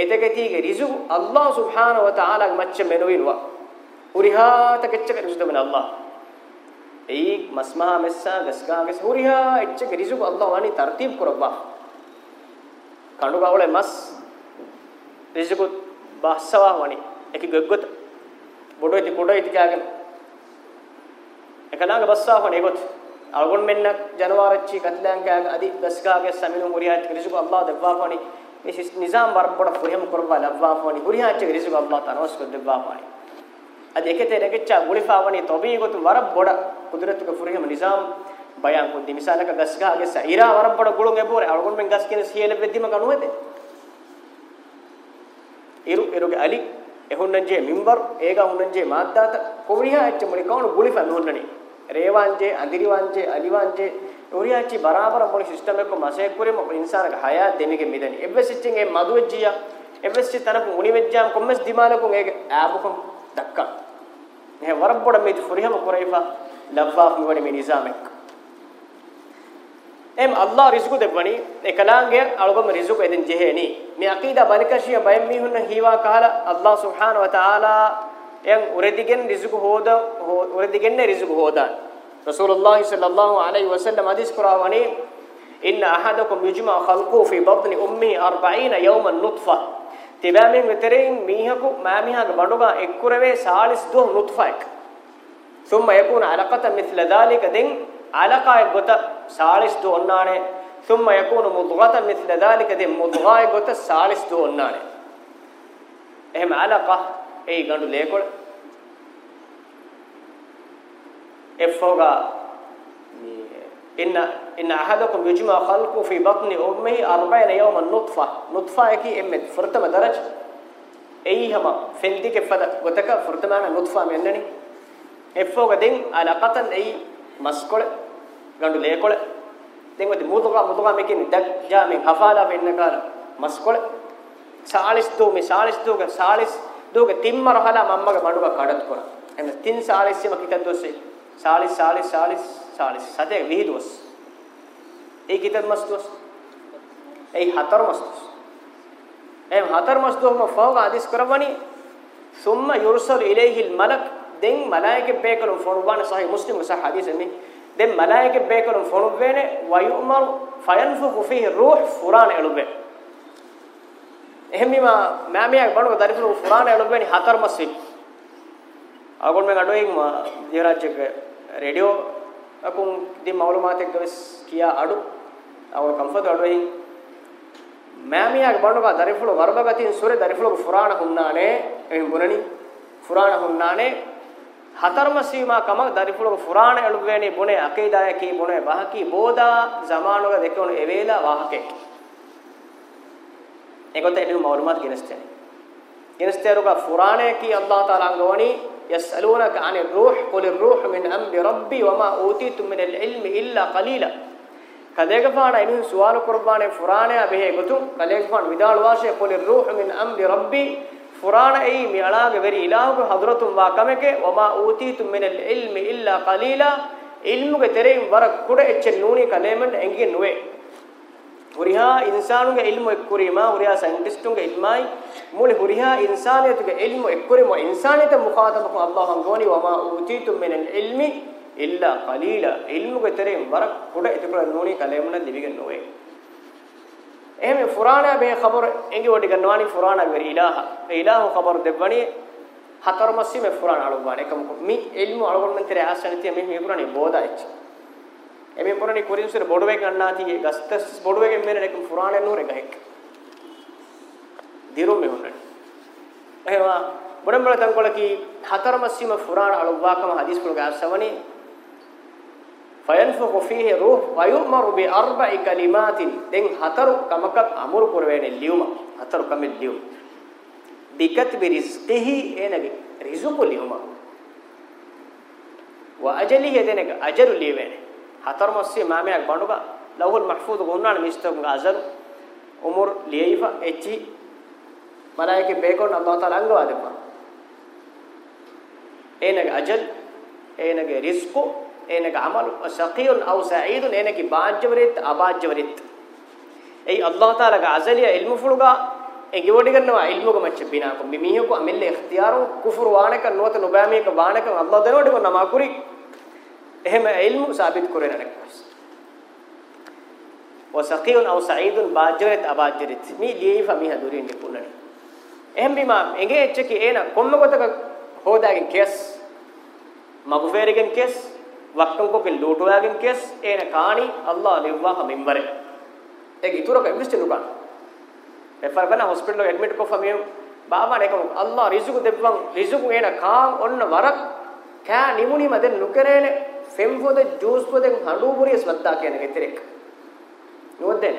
ඒතකතියක රිසු අල්ලාහ් සුබ්හානහු වතාලා මච්ච මෙනුවිනවා හුරිහාතකච්ච රිසුදමන අල්ලාහ් ඒ මස්මහා මෙස්සා ගස්ගාගස් හුරිහා එච්ච රිසු අල්ලාහ් වනි තර්තිබ් කරවා කණ්ඩු ගාවල මස් ರಿಜಿಕು ಬಸ್ಸವ ವಣಿ ಏಕೆ ಗೊಗ್ಗೊತ ಬೊಡೋಯ್ತಿ ಕೊಡೋಯ್ತಿ ಕಾಗನ ಏಕನಾಗ ಬಸ್ಸವ ವಣಿ ಗೊತ್ ಅಳಗೊಂಡ್ ಮೆನ್ನ ಜನವಾರಚ್ಚಿ ಕತ್ಲಾಂಗ ಅದಿ ದಸ್ಗಾಗೆ ಸಮಿನು ಮುರಿಯಾತ್ ರಿಜಿಕು ಅಲ್ಲಾಹ್ ದೆವ್ವಾ ವಣಿ මේ නිසාම් වරබොඩ පුරියම් කරවා ලබ්වාපෝනි ගුරියාච්ච රිසුක අල්ලාහ් තනෝස් කො දෙබ්වාපෝනි අද එකතේ රගෙච්චා ගුලිෆාවනි තොබී ගොතු වරබොඩ කුදරතුක පුරියම් නිසාම් බයන් කො දිමිසාලක ගස්ගාගේ සෛරා වරබොඩ ගුළුන් එබෝරේ අලගොන් මෙන් ගස් කියන සියල වෙද්දිම කණුවේද ಇರು ಇರುಗೆ ಅಲಿ ಎಹುನ್ನಂಜೆ ಮಿಂಬರ್ ಏಗ ಹುನ್ನಂಜೆ ಮಾದ್ದಾತ ಕೊವರಿಯಾ ಹೆಚ್ಚ ಮುನಿ ಕೌನು ಗುಳಿಫನ್ ಹುನ್ನನಿ ರೇವಾಂಜೆ ಅಂದಿರಿವಾಂಜೆ ಅಲಿವಾಂಜೆ ಉರಿಯಾಚಿ ಬರಾಬರ ಮುನಿ ಸಿಸ್ಟಮ್ ಎಕ್ಕು ಮಸೆ ಕುರಿ ಮೊ ಇನ್ಸಾನಗ ಹಯಾ ದೆಮಿಗೆ ಮಿದನಿ ಎವ್ವೆ ಸಿಸ್ಟಿಂಗ್ ಎ ಮದುವೆಜ್ಜಿಯ ಎವ್ವೆ ಸಿ ತನಕ ಉನಿ ವೆಜ್ಜಾಂ ಕೊಮ್ಮೆಸ್ ದಿಮಾಲಕು ಏಗ ಆಬುಕಂ ದಕ್ಕ ನೆ ವರಬ್ಬಡ ಮೇಜ್ ಫುರಿಹಮ ಕುರೈಫಾ ಲವ್ವಾ ಮುಗಡಿ ಮಿ ನಿಜಾಮೆಕ್ එම් අල්ලා රිසුකු දෙවණි එකලාංගේ අලුගම රිසුකු එදින් ජෙහෙනි මේ අකීදා බනිකෂිය බයම් මිහුන්න හීවා කාලා අල්ලා සුබ්හාන ව තාලා එම් උරදිගෙන් රිසුකු හොද උරදිගෙන් රිසුකු හොදාන් රසූලුල්ලාහි සල්ලල්ලාහු අලයිහි වසල්ලම හදිස් කුරාවනි ඉන්න අහදකුම් යුජ්මා ඛල්කු ෆී බත්නි උම්මි 40 යවමන් නුත්ෆා තිබෑමෙන් විතරෙන් මීහකු මෑමිහාගේ බඩුගා එක්කුරවේ 42 නුත්ෆාක් ثم يكون علقة مثل ذلك دين علقة ගොත سالس دو انانے ثم يكون مضغه مثل ذلك دي مضغه گوت سالس دو انانے එහෙම علاقه ඒ ගඳු ලේකොළ එෆෝගා ان ان احدكم يجمع خلقه في بطن امه 40 يوما نطفه نطفه كي امت فرتم درج ايهما فلديك فد وتك فرتمان نطفه منني එෆෝග දෙන් අලකතන් එයි මස්කොළ gandu lekole den wadi mutuqa mutuqa mekin dak ja men hafala benna kala maskole salis do me salis do ga salis do ga timmar hala mamma ga manduga kadat kora එන්න තින් සාලිස් යම කිතන් දොස්සේ සාලිස් සාලිස් සාලිස් සාලිස් සතේ විහිදුවස් ඒ කිතන් මස්තුස් ඒ හතර මස්තුස් එම් හතර මස්තුස්ම ෆෝග අදිස් කරවනි සුම්ම යුර්සල් ඉලෛහිල් මලක් දෙන් මලායිකේ බේකලු ෆොර්බාන සහි මුස්ලිම් සහ හදීස් මේ den malaike bekelum fonum vene wayu'maru fayanfukhu fihi ruh furan elube ehmima mamiya banu darifulu furan elube ni hatar maswi agon me gadoing ma dirajek radio akun di maulumate gves kiya adu aw comfort adoing mamiya banu darifulu warbagatin sure darifulu furan hunnane ehim bunani furan hunnane හතරම සීමා කමක් දරිපුලක ෆුරාණ එළුගේනේ බොනේ අකීදාය කී බොනේ වහකී බෝදා සමානව දෙකොන එවේලා වහකේ ඒකත් එළු මවුරුමත් ගෙනස්තේ ගෙනස්තේරුක ෆුරාණේ කී අල්ලාහ් තාලා අංගවනි යස්අලූනක අනි රූහ් කුල් රූහ් මින් අම්රි රබ්බි වමා ඌතීතු මින් අල් ඉල්මි ඉල්ලා කලීලා කදේකපාණ එමින් සුවාල කුර්බානේ ෆුරාණේ අබේ ගොතු කදේකපාණ විදාල් වාශේ කුල් රූහ් මින් අම්රි රබ්බි ෆුරාන එයි මියාලාගේ වෙරි ඉලාහුගේ හදරතුම් වා කමකේ වමා ඌතීතුම් මිනල් ඉල්මි ඉල්ලා කලීලා ඉල්මුගේ තෙරෙයින් වර කුඩ එච්ච නූණි කලේමෙන් එංගිය නුවේ හුරිහා ඉන්සානුගේ ඉල්මු එක්කුරීමා හුරිහා සයන්ටිස්ටුන්ගේ ඉල්මයි මුලි හුරිහා ඉන්සානියතුගේ ඉල්මු එක්කුරීම ඉන්සානියත මුඛාතබකු අල්ලාහන් ගෝනි වමා ඌතීතුම් මිනල් ඉල්මි ඉල්ලා කලීලා ඉල්මුගේ තෙරෙයින් වර කුඩ එතකොල නූණි කලේමෙන් දිවිගෙන නුවේ එහෙම ෆුරානා මේ خبر එංගේ වඩ ගන්නවානි ෆුරානා වෙරි ඉලාහ ඒ ඉලාහ خبر දෙවණි හතර මස්සි මේ ෆුරානා අලුවානේ කම මි ඉල්මු අලුවන් තෙර ආසනති මේ මේ ෆුරානේ බෝදායිච් එමේ ෆුරානේ කොරින්සර බොඩවේ ගන්නාති ගස්තස් බොඩවේ මෙන්න එක ෆුරානේ නූරේ ගහෙක් දිරු මේ හොන්න එහෙම බොඩම්බල තංකොලකි හතර මස්සිම ෆුරාන අලුවාකම හදිස් කුල ගාසවනේ فينفخ فيه روح ويؤمر باربع كلمات دين هتر كمكت امر كروين اليوم هتر كم اليوم بكتب رزقه انغي رزق اليوم واجله دينك اجر ليوين هتر ما مامي بندوبا لوح المحفوظ غنان مستم غازر عمر ليفا اتشي ملائكه بيكون الله تعالى انغو ادبا انغي اجل انغي رزقه ඒනක අමල් ශකියුන් අව සঈදුන් ඒනක බාජ්ජවරිත් අබාජ්ජවරිත් ඒ අල්ලාහ් තාලාගේ අසලිය ඉල්මු ෆුලුගා එගේ වඩ ගන්නවා ඉල්මුක මච්ච බිනාකෝ මිමිහකෝ අමෙල්ල ඉක්තියාරෝ කුෆර් වානක නොත නොබෑමේක වානක අල්ලාහ් දනවඩ කොන්න මාකුරි එහෙම ඉල්මු සාබිත් කරේ නරක වසකියුන් අව සঈදුන් බාජ්ජවරිත් අබාජ්ජරිත් මේ ලියයි ෆමි හඳුරින් නිකුණන එහෙම බිමා එගේ එච්චකේ ඒන කොම්මගතක හොදාගෙන් කෙස් මගුෆේරගෙන් කෙස් ವಕ್ಕಂಕೊಗೆ ಲೂಟುವಾಗೆನ್ ಕೇಸ್ ಏನ ಕಾಣಿ ಅಲ್ಲಾಹ್ ಲಿವ್ವಾಹ ಮಿಂಬರೆ ಏಗ ಇತುರಕ ಎಮ್ಮಿಸ್ಟಿ ಲುಕಾನ್ ರೆಫರ್ ಬನ ಹಾಸ್ಪಿಟಲ್ ಅಡ್ಮಿಟ್ ಕೊ ಫಮಿಯು ಬಾಬಾ ನೇಕ ಅಲ್ಲಾಹ್ ರಿಜುಕು ದೆವ್ವಂ ರಿಜುಕು ಏನ ಕಾಂ ಒನ್ನ ವರಕ್ ಕ್ಯಾ ನಿಮುನಿ ಮದೆ ನುಕರೇನೆ ಫೆಂಫೋದ ಜ್ಯೂಸ್ ಪೊದೆ ಹಂಡೂಬುರಿ ಸ್ವದ್ದಾ ಕೇನ ಎತಿರೆಕ್ ನೋದ್ದೆ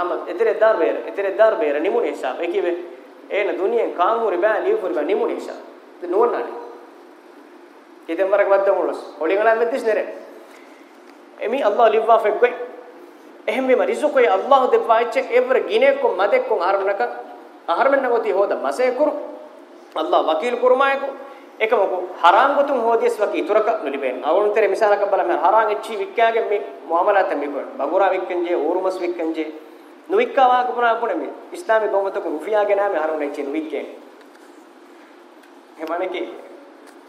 ಅಮ್ಮ ಎತಿರೆ ದಾರ್ ಬೇರೆ ಎತಿರೆ ದಾರ್ ಬೇರೆ ನಿಮುನಿ ಹಿಸಾಬ್ ಏಕಿವೆ ಏನ ದುನಿಯೆ ಕಾಂ ಉರಿ ಬಾ ಲಿವ್ ಉರಿ ಬಾ ನಿಮುನಿ ಹಿಸಾಬ್ ನೋಡ್ನಾಡಿ iden marak badda mulus holingalan meddis nere emi allah livwa fegwai ehem me marizu koi allah devwa ichche ever gine ko made ko harmanaka harmen nagoti hoda mase kuru allah wakil kurmae ko එකමක හරාම් ගතුන් හොදියස් වකි ඉතුරක නුලිබෙන් අවුන්තර මිසාලක බලම හරාම් එච්චි වික්කාගේ මේ මුවමලාත මේ කොන බගුරා වික්කන්ජේ ඕරුමස් වික්කන්ජේ නුවික්කවා කුමනා පුනේ මේ ඉස්ලාමී බොමතක රුෆියාගේ නාමේ හරුණ එච්චි නුවික්කේ හැමනකේ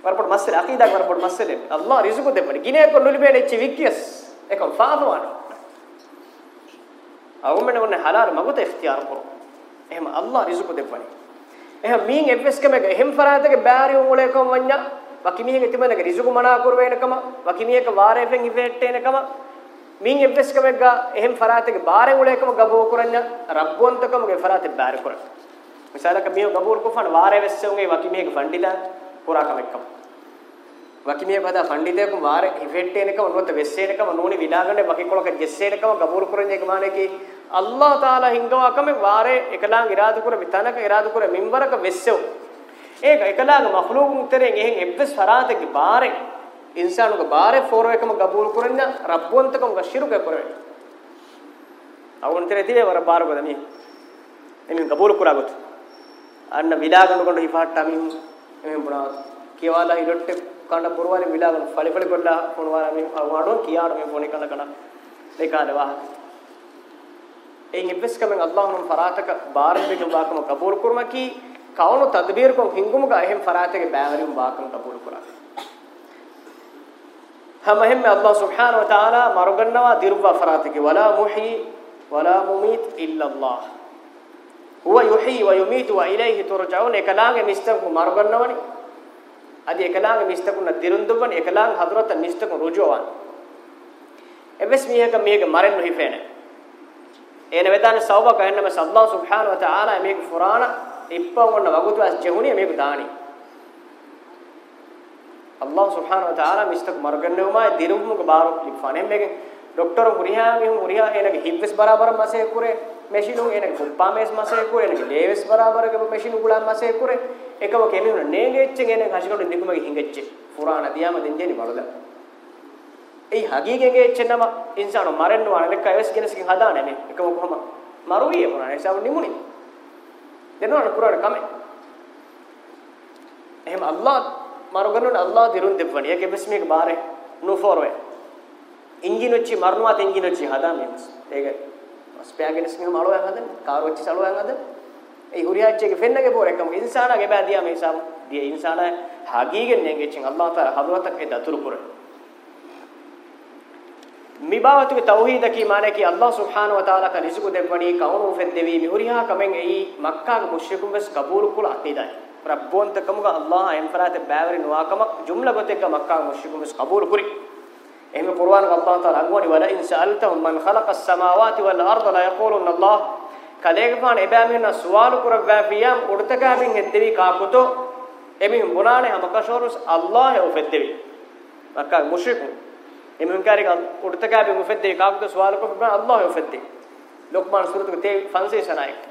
වරපොඩ මස්සල අකීදාක වරපොඩ මස්සල අල්ලා රිසුකු දෙපරි ගිනේ කො නුලිබේ නෙච්චි වික්කියස් ඒක ෆාෆවාන අවුමනේ ඔන්නේ හලාල් මගුත ඉක්තියාර කරු එහෙම අල්ලා රිසුකු දෙපරි එහෙම මීන් එෆ්එස් කමක එහෙම ෆරාතක බෑරි උමුලේ කොම් වඤ්ඤා වකිමියක තිබෙනක රිසුකු මනා කර වේනකම වකිමියක වාරයෙන් ඉවෙට්ට එනකම මීන් එෆ්එස් කමක එහෙම ෆරාතක බාරෙන් උලේකම ගබෝ කරඤ්ඤා රබ්බොන්තකමගේ ෆරාතේ බෑර කර මිසාලක මිය ගබෝල් කොෆන් වාරයෙන් වෙස්සෙ උගේ වකිමියක ෆණ්ඩිලා පුරා කමෙක්කම වකිමිය බදා පඬිතයකු වාර ඉෆෙට්ටේනකම නොත වෙස්සේනකම නෝනි විනාගන්නේ වකිකොලක ජෙස්සේනකම ගබුරු කරන්නේ මානේකි අල්ලාහ් තාලා හිංගවකම වාරේ එකලාන් ඉරාදු කර විතනක ඉරාදු කර මින්වරක වෙස්සෙව් ඒක එකලාන් මහලුකුන් උතරෙන් එහෙන් එබ්බස් ෆරාතකි වාරේ ඉන්සානුක වාරේ ෆෝර එකම ගබුරු කරන්නේ රබ්බුන්තකම ගශිරුක කරේ අවුන්තරේ දිවේ වර බාරගදමි එමින් ගබුරු කරගොත් අන්න විනාගන්න කොට හිපාට්ටා මිහු එමෙන් පුණාස් කියවාලා ඉරොට්ටේ කන්න පුරවාලි මිලාගන ඵලිඵලි කොල්ලා පුණවාලා මේ අවවාඩෝ කියාඩ මේ ෆෝනේ කන කන ඒකාදවා එයින් ඉබ්ස් කමෙන් අල්ලාහ්ම ෆරාතක බාරම්බික වාකම කබූල් කුර්මකි කවුණු තදබීර් කොම් හිංගුමුග එහෙම් ෆරාතක බෑවරිම් වාකම කබූල් කුරා හැමහෙම අල්ලාහ් සුබ්හානහු වතාලා මරුගන්නවා දිරුවා ෆරාතක වලා මුහි වලා මුමීත් ඉල්ලා අල්ලාහ් هو يحيي ويميت وإليه ترجعون එකලාගේ මිස්තකු මරුගන්නවනි අදි එකලාගේ මිස්තකුන දිරුන් දුබන් එකලාගේ හදරත මිස්තකු රුජෝවන් එවස් මීහක මේක මරෙන්න හිපේන එන වෙතන සෞබ කන්නම සල්ලා සුබ්හාන ව තාලා මේක ෆුරාන ඉප්පවන්න වගුතුස් ජෙහුනේ මේක දානි අල්ලාහ් සුබ්හාන ව තාලා මිස්තකු මරුගන්නුමයි දිරුමුක බාරු ලිප්ෆානේ මේක ડોક્ટર ઉરિયા મી ઉરિયા એનગે હિબ્બસ બરાબર મસે કુરે মেশিনু એનગે ગુપ્પા મેસ મસે કુરે એનગે ડેવિસ બરાબર કે મેશિનુ ગુલા મસે કુરે එකම කෙමිනුන නේගෙච්චෙන් එනගේ හෂිකොඩ නිකුමගේ හිඟෙච්චේ පුරාණ දියාම දෙන්නේ බලද ඒ හගීගෙගේ එච්චෙන්නම ඉන්සානෝ මරෙන්නවා නෙක එවස් කෙනසකින් හදානේ මේ එකම කොහම මරුවිය මොනා ඒසාව නිමුනි දෙනවන පුරාණ කමේ එහෙම අල්ලාහ් මරුගන්නුන අල්ලාහ් දිරුන් දෙවණියගේ බස්මීක බාරේ නුෆෝරේ එන්ජින් වෙච්චි මරණවත් එන්ජින් වෙච්චි හදන්නේ මිනිස්. ඒක ස්පෑගෙනස් මෙහෙම අලුයන් හදන්නේ. කාර් වෙච්චි සලුයන් හදන්නේ. ඒ හුරියාච්චේගේ ෆෙන්නගේ පොර එකම ඉන්සානාගේ බෑදියා මේ සම්. දිය ඉන්සානා හගීගෙන් නෙගෙච්චින් අල්ලාහ් තාලා හදවතක් ඒ දතුරු පුර. මිබාවතුගේ තවහීද කී මානේ කී අල්ලාහ් සුබ්හානහු වතාලා කලිසුකු දෙවණී කවුරු ෆෙද්දෙවි මිහුරිහා කමෙන් එයි මක්කාගේ මුෂ්‍රිකුන් බස් කබූල් කුල අතීදයි. රබ්බෝන්ත කමුගා අල්ලාහ් එම්පරාතේ බෑවරි නුවාකමක් ජුම්ලගතේක මක්කාගේ මුෂ්‍රිකුන් බස් කබූල් කුරි. එහෙම පුරවාන අල්ලාහ් තාලා අග්වඩි වල ඉන් සල්තහුම් මන් ඛලකස් සමාවාති වල් අර්ධ ලා යකූලුන් අල්ලාහ් කලේගපාන එබෑමින සුවාලු කුරවෑ ෆියම් උඩතකාමින් එද්දෙවි කාකුතෝ එමින් බුණානේ අමකෂෝරුස් අල්ලාහ් උෆෙද්දෙවි මක්කා මුෂ්රිකුන් එමින් කාරික උඩතකාමින් උෆෙද්දෙවි කාකුතෝ සුවාලු කුරවෑ අල්ලාහ් උෆෙද්දෙවි ලොක්මාන සූරතුක තේ ෆන්සේ සනායික්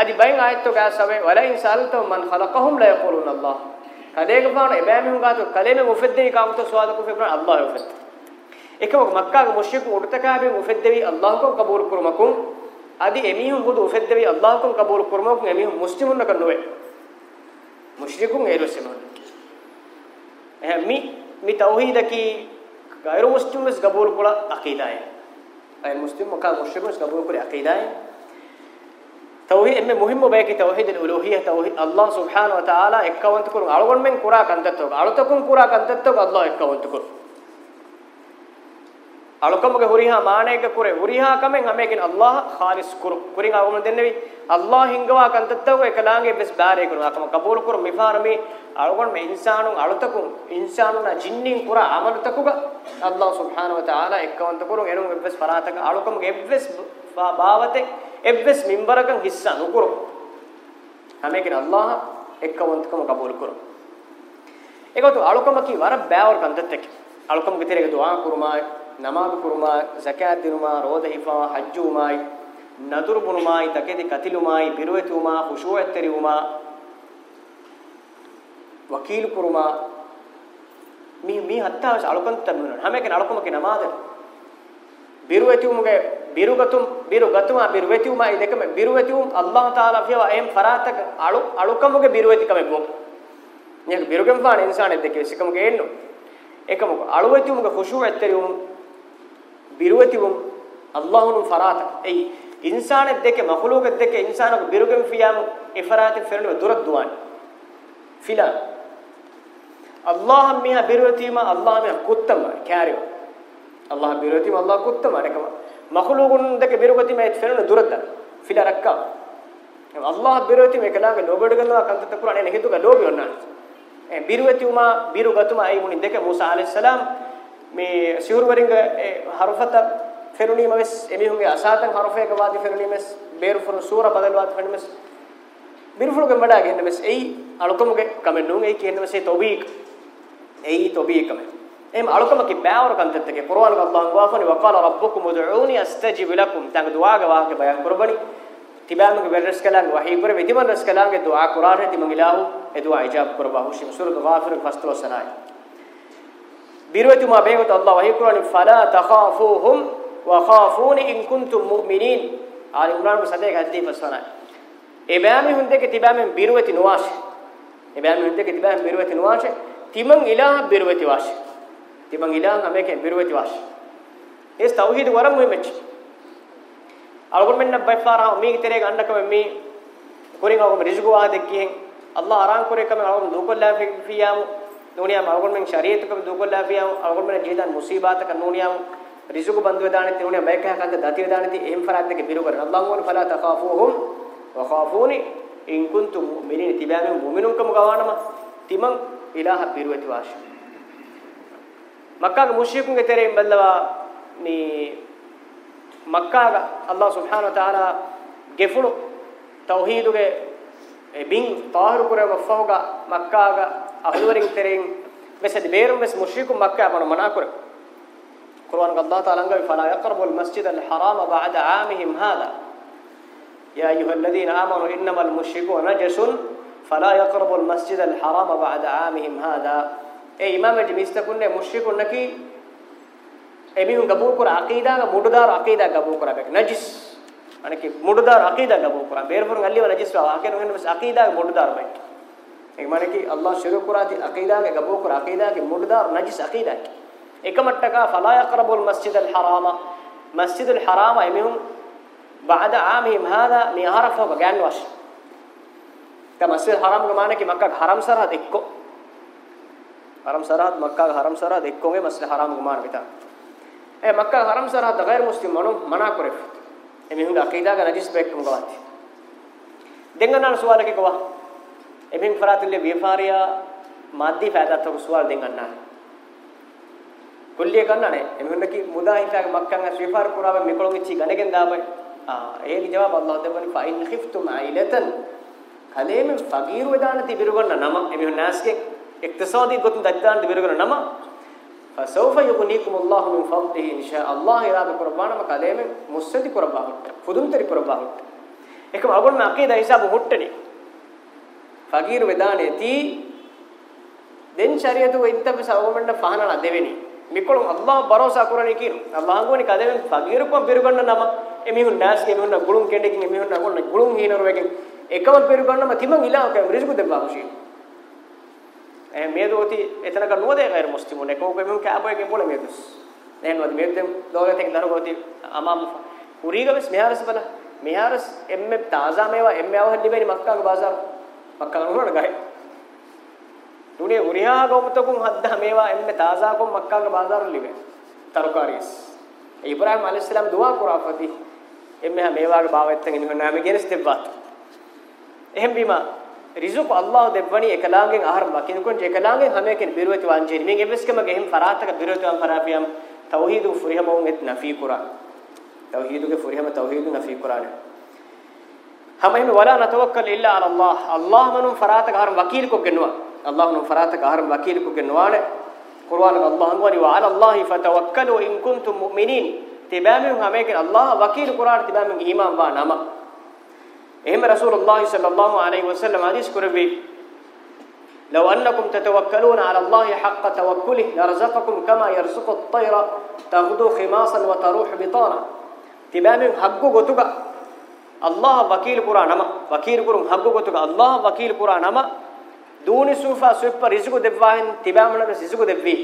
අදි බයින් ආයත්තු ගාසවේ වලයින් සල්තෝ මන් ඛලකහුම් ලා යකූලුන් අල්ලාහ් කලේගපාන එබෑමින් කාතෝ කලේන උෆෙද්දෙවි කාකුතෝ සුවාලු කුරවෑ අල්ලාහ් උෆෙද්දෙවි එකමක මක්කාගේ මුෂ්‍රිකු උඩතකාබෙන් උෆෙද්දවි අල්ලාහ් කම් කබූල් කුරුමකුම් আদি එමිහුන් බුදු උෆෙද්දවි අල්ලාහ් කම් කබූල් කුරුමකුම් එමිහුන් මුස්ලිමුන් නක නොවේ මුෂ්‍රිකුන් ඒලොසෙමන එහම මි මි තෞහීදකි ගෛර මුස්ලිමුස් කබූල් කුල අකීදාය අය මුස්ලිම් මකා මුෂ්‍රිකුස් කබූල් කුල අකීදාය توحيد إمّا مهم بيك توحيد الألوهية توحيد الله سبحانه وتعالى إكوان تكون على من كورا كنتتوك على تكون كورا كنتتوك الله إكوان تكون ಅಳುಕಮಗೆ ಹುರಿಹಾ ಮಾನೇಗ ಕುರೆ ಹುರಿಹಾ ಕಮೆನ್ ಅಮೇಕಿನ ಅಲ್ಲಾಹ್ ಖಾಲಿಸ್ ಕುರು ಕುರಿಂಗ ಅವಮ ದೆನ್ನೆವಿ ಅಲ್ಲಾಹ್ ಹಿಂಗವಾ ಕಂತತ್ತವ ಏಕಲಾಂಗೆ ಬೆಸ್ ಬಾರೆ ಕುರು ಅಕಮ ಕಬೂಲ್ ಕುರು ಮಿಫಾರಮಿ ಅಳುಗೊಂಡ ಮೆ ಇನ್ಸಾನು ಅಳುತಕು ಇನ್ಸಾನುನ ಜಿನ್ನಿನ್ ಕುರ ಅಮಲತಕುಗ ಅಲ್ಲಾಹ್ ಸುಬ್ಹಾನಹು ವ ತಆಲಾ ಎಕ್ಕವಂತ ಕುರು ಎನು ಎವ್ವೆಸ್ ಫರಾತಕ ಅಳುಕಮಗೆ ಎವ್ವೆಸ್ ಬಾವತೆ ಎವ್ವೆಸ್ ಮಿಂಬರಕಂ ಹಿಸ್ಸಾನು ಕುರು ಅಮೇಕಿನ ಅಲ್ಲಾಹ್ ಎಕ್ಕವಂತಕಮ ಕಬೂಲ್ ಕುರು ಏಗತು ಅಳುಕಮಕಿ ವರ ಬ್ಯಾವರ್ ಕಂತತ್ತಕ್ಕೆ ಅಳುಕಮಗೆ ತಿರೆಗೆ ದುಆ ಕುರುಮಾ ನಮಾಜ್ ಕುರುಮಾಯ್ ಝಕಾತ್ ದಿನುಮಾಯ್ ರೋದ ಹಿಫಾಯ್ ಹಜ್ಜುಮಾಯ್ ನದುರ್ ಬುನುಮಾಯ್ ತಕೆದಿ ಕತಿಲುಮಾಯ್ ಬಿರುವೆತುಮಾ ಖುಷೂ ಎತ್ತರಿವುಮಾ ವಕೀಲ್ ಕುರುಮಾ ಮೀ ಮೀ ಹತ್ತ ಅಳುಕಂತ ತಮ್ಮನ ಹಮೇಕೆ ಅಳುಕಮಕೆ ನಮಾಜ್ ಬಿರುವೆತುಮ್ಗೆ ಬಿರುಗತುಮ್ ಬಿರುಗತುಮಾ ಬಿರುವೆತುಮಾ ಇದೆಕಮೆ ಬಿರುವೆತುಮ್ ಅಲ್ಲಾಹ್ ತಾಲಾ ಫಿಯವ ಎಂ ಫರಾತಕ ಅಳು ಅಳುಕಮಗೆ ಬಿರುವೆತಿಕಮೆ ಬೋ ನಿಯಗ ಬಿರುಗಂ ಫಾನ ಇನ್ಸಾನ್ ಎದ್ದೆಕೆ ಸಿಕಮಗೆ ಎನ್ನು එකමක අලුවතුමක ඛුෂු ඇත්තරියුම් බිරුවතිවම් අල්ලාහුන් ෆරාත ඒ ඉන්සානෙක් දෙකේ මහලුකෙක් දෙකේ ඉන්සානක බිරුගෙන් ෆියාම ඉෆරාති ෆෙරණ දුරක් දුවන් ෆිලා අල්ලාහ මිහ බිරුවතිම අල්ලාහ මිහ කුත්තම කෑරියෝ අල්ලාහ බිරුවතිම අල්ලාහ කුත්තම රකම මහලුකුන් දෙකේ බිරුගතිම ඒ ෆෙරණ දුරක් ෆිලා රක්කා අල්ලාහ බිරුවතිම එකලාගේ නොබඩගනවා කන්තත කුරානේ නෙහිතුක ලෝබියොන්නා ඒ බිරුවතිම බිරුගතුම අයි මුනි දෙකේ මූසා আলাইහිස් සලාම් මේ සිහුරු වරින්ග ඒ හරුෆත ෆෙරුනීම වෙස් එමිහුන්ගේ අසාතන් හරුෆේක වාදි ෆෙරුනීමස් බේරුෆරු සූර බදල්වාත් ෆෙරුනීමස් බිරුෆුගේ මඩා ගෙන්න මෙස් එයි අලුකමගේ කමෙන් නුන් එයි කියන මෙසේ තොබීක් එයි තොබීකම එම් අලුකමකි බෑවර කන්තත්තගේ පුරවාන අල්ලාහ් ගවාෆනි වකාල රබ්බුකුම් උදුඋනි අස්තජිබ් ලකුම් තංග දුආග වාහක බයන් කරබනි තිබෑමක වෙරස් කලන් වහී කර වෙතිමන් රස් කලන්ගේ දුආ කුරාහේ තිමන් ඉලාහු ඒ දුආ ඉජාබ් කරබහු ශිම් සූර ගවාෆර ෆස්තලෝ සනායි බිරවතුමා බේගත අල්ලාහ් වහී කුරානි ෆලා තඛාෆූහුම් වඛාෆූනි ඉන් කුන්තුම් මුමිනීන් ආලි ඉම්රාන් සදේ ගද්දී පසනයි එබෑමි හුන්දේක තිබෑමෙන් බිරවති නුවාෂ එබෑමි හුන්දේක තිබෑමෙන් බිරවති නුවාෂ තිමන් ඉලාහ බිරවති වාෂ තිමන් ඉලාහ අමේකෙන් බිරවති වාෂ ඒස් තවහීද වරම් මෙච්ච අලගොන් මෙන්න බයිෆාරා මීග තෙරේ ගන්නකම මී කුරින් ඔබ රිසුගවා දෙක්කියෙන් අල්ලාහ් අරන් කුරේකම අලගොන් දුකොල්ලා ෆියාමු دنیا ما اوگل من شریعت پہ دو کو لافیا اوگل من جیدان مصیبات کا نونیا رزق بندو دان تے نونیا میں کہا کہ دتی دان تے ایم فراد دے بیرو کر اللہ قول فلا تخافوهم وخافونی ان کنتم مؤمنین تبا میں مومنوں کم گوانما تیمن الہ پیروتی واش مکہ کے مشرکوں کے تیرے بدلوا نی مکہ اللہ سبحانہ و تعالی گفلو توحید کے بين طاهر كره وفوغا مكة أهلورين ترين بس دبيرم بس مشركو مكة منا مناكر قرآن الله تعالى قال فلا يقرب المسجد الحرام بعد عامهم هذا يا أيها الذين آمنوا إنما المشركون نجس فلا يقرب المسجد الحرام بعد عامهم هذا أي إمام جميستا كنا مشركون نكي أمين قبول كر عقيدة مددار عقيدة قبول كر نجس අනකි මුඩදාර අකීදාග අබු කුරාන් බේරපුරු අල්ලිව රජිස්වා ආගෙන වෙන මිස් අකීදාග මුඩදාර මයි ඒ මනකි අල්ලාහ් ශිරක කුරාති අකීදාග ගබෝ කුර අකීදාග මුඩදාර නජිස් අකීදාග එකමට්ටක ෆලා යක්රබුල් මස්ජිදුල් හරාම මස්ජිදුල් හරාම එමෙහුම් බාද ආමීම් හාදා මේ හරෆව ගෑන් වශ තමස්ජිදුල් හරාම ගමානකි මක්කා හරම් සරහත් එක්කෝ හරම් සරහත් මක්කා හරම් සරහත් එක්කෝගේ මස්ජිදුල් හරාම ගමාන විතා ඒ මක්කා හරම් සරහත් ගෛර් මුස්ලිම් මනෝ මනා කරේ එමිහුගේ අකීදාක නජිස් ස්පෙක්ට්‍රම් ගවත් දෙංගනන සුවාල කිකවා එමින් ෆරාතුල්ලේ ව්‍යාපාරියා මාධ්‍ය ෆෑදත්තක සුවාල දෙංගනන කුල්ලිය කන්නනේ එමිහුන්න කි මුදා හිතාගේ මක්කන් ඇස් ව්‍යාපාර පුරාම මෙකොළොගේ චී ගණගෙන් දාබයි ආ ඒකේ ජවාබ අල්ලාහ් දෙවනි ෆයින් ඛිෆ්තුම අයිලතන් කලේම ෆගීර් වදාන තිබිරුගන්න නම එමිහුන් නාස්කේ ඉක්තසාදී ගොතුන් දත්තාන් තිබිරුගන්න නම فسوف يغنيكم الله من فضله ان شاء الله يراد قربانا مقاليم مسدي قرباه فدوم تري قرباه එකම අගොන්න අකේදා හිසාබ හොට්ටනේ ෆකීරු මෙදානේති දෙන් ශරියතු වෙන්තම සවගමන්න පහනලා දෙවෙනි මිකොළුම් අල්ලාහ බරෝසා කරණේ කියන අල්ලාහ ගෝනි කදෙන් ෆකීරු කොම් බිරුගන්න නම එමිහුන් නාස් එමිහුන් ගුළුම් කෙඩකින් එමිහුන් අගොන්න ගුළුම් හීනර වගේ එකම බිරුගන්නම තිමන් ඉලාකම් රිස්කු දෙපාවශී eh medoti etanaka nuode gair muslimun ekoko mem kaaboy ke bole medus nen wadi medem doga tek daru goti amam kuriga bes meharas bala meharas emme taza mewa emme awan dibeni makka ga bazar makka ga nuna gai dunie uriha gomtukun hadda mewa emme taza ko makka ga bazar libe tarukaris ibrahim alayhis salam dua kurafati emme mewa ga bawetten emihonna me genes tebbat එහෙම බීමා රිසුක් අල්ලාහ් දෙවණි එකලාංගෙන් ආහාර වකින්කොන් එකලාංගෙන් හැමකෙන් බිරුවති වංජේනි මේ ගෙබස්කම ගෙහිම් ෆරාතක බිරුවතම් ෆරාපියම් තවහීදු ෆුරිහම උන් එත් නෆී කුරාන තවහීදුගේ ෆුරිහම තවහීදු නෆී කුරාන හැමෙම වලා නතවක්කල් ඉල්ලා අලල්ලාහ් අල්ලාහ් මනුන් ෆරාතක ආහාර වකීල් කොගෙනවා අල්ලාහ් මනුන් ෆරාතක ආහාර වකීල් කොගෙනවානේ කුර්ආන අල්ලාහ් වරි වඅලා අල්ලාහි ෆතවක්කලු ඉන් කුන්තුම් මුමිනීන් තිබෑමෙන් හැමකෙන් අල්ලාහ් වකීල් කුරාන තිබෑමෙන් ඊමාන් වා නම رسول එහෙම රසූලුල්ලාහි සල්ලල්ලාහු අලයිහි වසල්ලම් හදීස් කරවේ لو أنكم تتوكلون على الله حق توكله لرزقكم كما يرزق الطير تغدو خماصا وتروح بطانا تبامن حقو قتوك الله وكيل قرآن ما وكيل قرآن حقو قتوك الله وكيل قرآن ما دون سوفا سوفا رزق دبواهن تبامنا رزق دبوي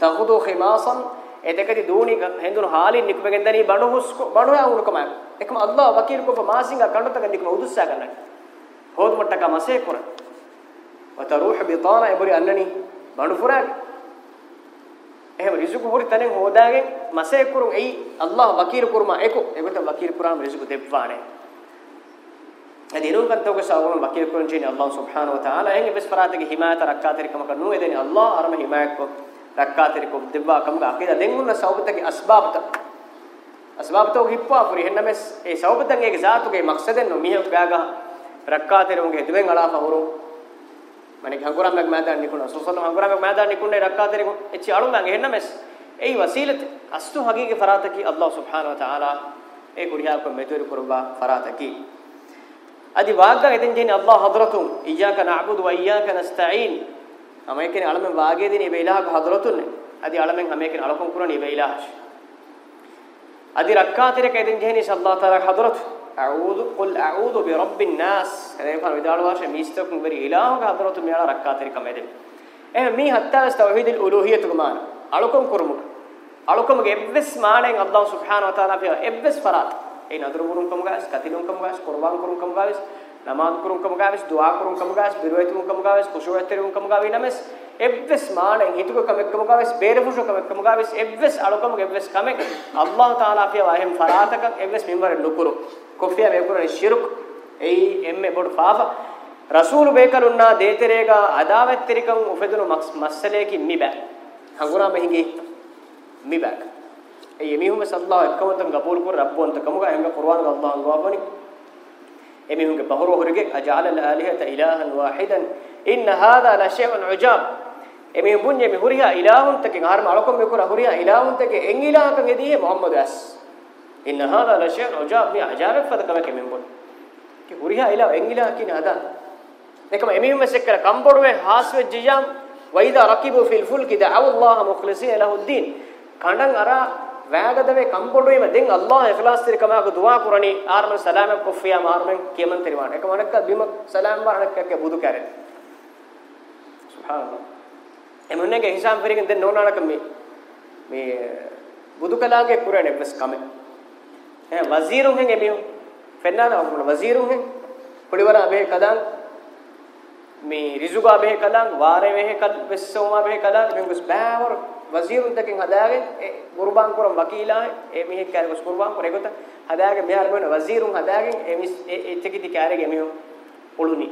تغدو خماصا එතකදී දූනි හෙන්දුන හාලින් නිකුමෙන් දනී බණු හුස්කු බණු යවුන කම එකම අල්ලාහ වකීල් කොප මාසින්ග කණ්ඩතක නිකුම උදුස්සා ගන්නයි හොද මට්ටක මාසේ කර වතරූහ බිතාන ඉබරි අන්නනි බණු ෆුරාග එහෙම රිසුකු හොරි තනෙන් හොදාගෙන් මාසේ කරු එයි අල්ලාහ වකීල් කුරුමා එකෝ එකට වකීල් පුරාම රිසුකු දෙප්වානේ එදිනු කන්තෝක සාවුන වකීල් කුරුන් ජීනි අල්ලාහ සුබ්හානහු වතාලා එහෙන් ඉබස් ෆරාතගේ හිමායත රක්කාතරිකම කන්නු එදෙනි අල්ලාහ අරම හිමායක් කෝ ರಕ್ಕಾತಿರಿ ಕೊಬ್ ದಿವ್ವಾ ಕಮ್ಗ ಅಕೀದ ದೆಂಗುನ ಸೌಬತಗೆ ಅಸ್ಬಾಬತ ಅಸ್ಬಾಬತೋ ಹಿಪ್ಪಾ ಪುರಿ ಹೆನ್ನಮೆಸ್ ಏ ಸೌಬತಂಗೆ ಏಗೆ ಜಾತುಗೆ ಮಕ್ಸದೆನ್ನು ಮಿಹ ಬ್ಯಾಗ ರಕ್ಕಾತಿರಿ ಉಂಗೆ ಹೆದುವೆಂ ಅಲಾಫ ಹುರು ಮನೆಗೆ ಹಂಗುರಾಮೆಗೆ ಮಾದಾಡ ನಿಕುಣ ಸುಸಲ್ಲ ಹಂಗುರಾಮೆಗೆ ಮಾದಾಡ ನಿಕುಣೆ ರಕ್ಕಾತಿರಿ ಎಚ್ಚಿ ಅಳುಂಗೆ ಹೆನ್ನಮೆಸ್ ಏಯ್ ವಸೀಲತೆ ಅಸ್ತು ಹಗೀಗೆ ಫರಾತಕಿ ಅಲ್ಲಾಹ್ ಸುಬ್ಹಾನಹು ವ ತಆಲಾ ಏ ಕುರಿಯಾ ಕೊ ಮೆದುರಿ ಕುರುಬಾ ಫರಾತಕಿ ಅದಿ ವಾಗ್ಗ ಎದೆಂಜಿನ ಅಲ್ಲಾಹ್ ಹದ್ರತು ಇಯ್ಯಾಕ ನಅಬುದು ವ ಇಯ್ಯಾಕ ನಸ್ತঈನ್ ಅಮೇಕೆನ ಅಳಮೆ ವಾಗೇದಿನಿ ಇವೆಲಾಹ ಹದರತುನ್ನೆ ಅದಿ ಅಳಮೆ ಅಮೇಕೆನ ಅಳಕಂ ಕುರನಿ ಇವೆಲಾಹ ಅದಿ ರಕ್ಕಾತಿರ ಕೈದಿನ ಜೇನಿ ಶಲ್ಲಾ ತಾಲ ಹದರತ್ ಅಊದು ಕುಲ್ ಅಊದು ಬಿ ರಬ್ಬಿನ್ ನಾಸ್ ಕದೇ ಫಾರ್ ವಿದಾಳ ವಾಶ ಮೀಸ್ತಕ್ ಬರಿ ಇಲಾಹ ಹದರತು ಮೇಳ ರಕ್ಕಾತಿರ ಕಮೇದೆ ಎ ಮೀ ಹತ್ತಾಸ್ ತೌಹೀದುಲ್ ಉಲೂಹಿಯತ್ ಗುಮಾನ ಅಳಕಂ ಕುರುಮು ಅಳಕಂ ಎವ್ವೆಸ್ ಮಾಣೆನ್ ಅಲ್ಲಾಹ್ ಸುಬ್ಹಾನಹು ವ ತಾಲಾ ಫಿ ಎವ್ವೆಸ್ ಫರಾತ್ ಎ ನದ್ರುಬುರುಂ ಕಮ್ಗಾಸ್ ಕತಿಲುಂ ಕಮ್ಗಾಸ್ ಕುರ್ಬಾನ್ ಕುರುಂ ಕಮ್ಗಾಸ್ නමාද කුරුම් කම ගාවිස් දුආ කුරුම් කම ගාවිස් බිරුවයිතු කුරුම් කම ගාවිස් කුෂුවයිතු කුරුම් කම ගාවි නමස් එබ්වස් මාණෙන් හිතුක කම කම ගාවිස් බේරපුෂු කම කම ගාවිස් එබ්වස් අලුකම එබ්වස් කම අල්ලාහ් තාලා අපිය වහෙම් ෆරාතක එබ්වස් මින්වර නුකුරු කොෆිය වේකුරන ශිරුක් එයි එම්මෙ බොඩ ෆාෆා රසූලු බේකලුන්නා දේතරේගා අදාවැත්තරිකම් උපෙදුණු මක්ස් මස්සලේකි මිබෑ හඟුරා මහිගේ මිබෑ එයි මිහුම සල්ලාහ් එක්කමතම් ගබූල් කුර රබ්බොන්ත කමුගා එංග කුර්ආන් ගල්ලාහ් ගවබනි اميهم بهرو هرجك اجعل الالهه الها واحدا ان هذا لا شيء عجاب امي بني مي هريا الهون تك هر مالكم بكره هريا الهون تك ان الهكم يديه محمد اس ان هذا لا شيء عجاب مي عجارف فدكم كم بن كي هريا اله ان اله كين هذا لكم امي مسكر كم بروه حاس وجيام واذا ركبوا في الفلك دعوا الله مخلصين له الدين كندن ارا වැගදමේ කම්පොඩුවෙම දෙන් අල්ලාහ් ඉඛලාස් තිරකමක දුවා කුරණි ආර්ම සලාම කොෆියා මාර්ම කියමන් තිරවාන එක මනක බිම සලාම් වරණක බුදු කරේ සුබ්හානල්ලාහ් එමුන්නේක හිසම් පෙරකින් දෙන් නෝනානක මේ මේ බුදු කලාගේ කුරණේ බස් කම ඈ වසීරුන් හෙන් එමියු ෆෙන්නාන වගුණ වසීරුන් හෙන් පොඩිවර අබේ කදන් මේ රිසුගා බේ කදන් වාරේ වේ කද වෙස්සෝමා බේ කදන් මෙඟුස් බෑවර වසීරුන් දෙකෙන් හදාගෙන ඒ ගුරුබාන් කරන් වකීලා ඒ මිහෙක් කාරේ ගුරුබාන් කරේ ගොත හදාගෙන මෙහාර වෙන වසීරුන් හදාගෙන ඒ මිස් ඒ එච්චකිති කාරේ ගෙමියු ඔළුනි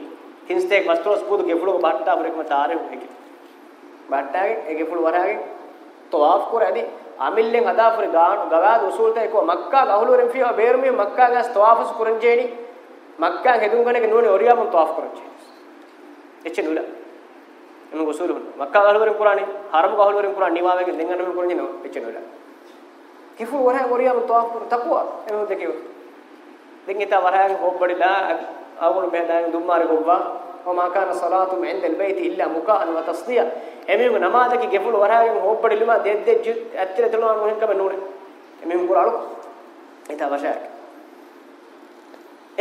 හින්ස්තේක් වස්තුස් පුදු ගෙපුලෝ බට්ටා බරෙකම තාරේ උහෙකි බට්ටාගේ ඒ ගෙපුල වරාගේ තවාෆ් කරදී අමිල්ලෙන් අදාපර ගාන ගවාද උසූල්තේ කෝ මක්කා ගහලුරෙන් ෆියා බේරුමේ මක්කා ගස් තවාෆස් කරන් ජේනි මක්කා හෙදුම් ගණක නෝනේ ඔරියාම තවාෆ් කරන් ජේනි එච්ච නුලා එමු උසූල් හුන් මක්කා ගහලවරින් පුරාණි හරම ගහලවරින් පුරාණි නිවාවෙකින් දෙංගන්න මෙ පුරණි නෝ පිච්චෙනුලා කිෆු වරහ ගොරියම තවාෆ් කර තකුවා එනෝ දෙකේ දෙංගිත වරහන් හොබ්බඩිලා අවුරු බෙදාන් දුම්මාර ගොබ්වා වමා කාන සලාතුම් ඉන්දල් බයිති ඉල්ලා මුකාන් වතස්දිය එමෙම නමාදකි ගෙපුල වරහන් හොබ්බඩිලුම දෙද්දෙජ් ඇත්තට දලුවා මොහෙන් කම නෝනේ එමෙම පුරාලු ඒත වශයක්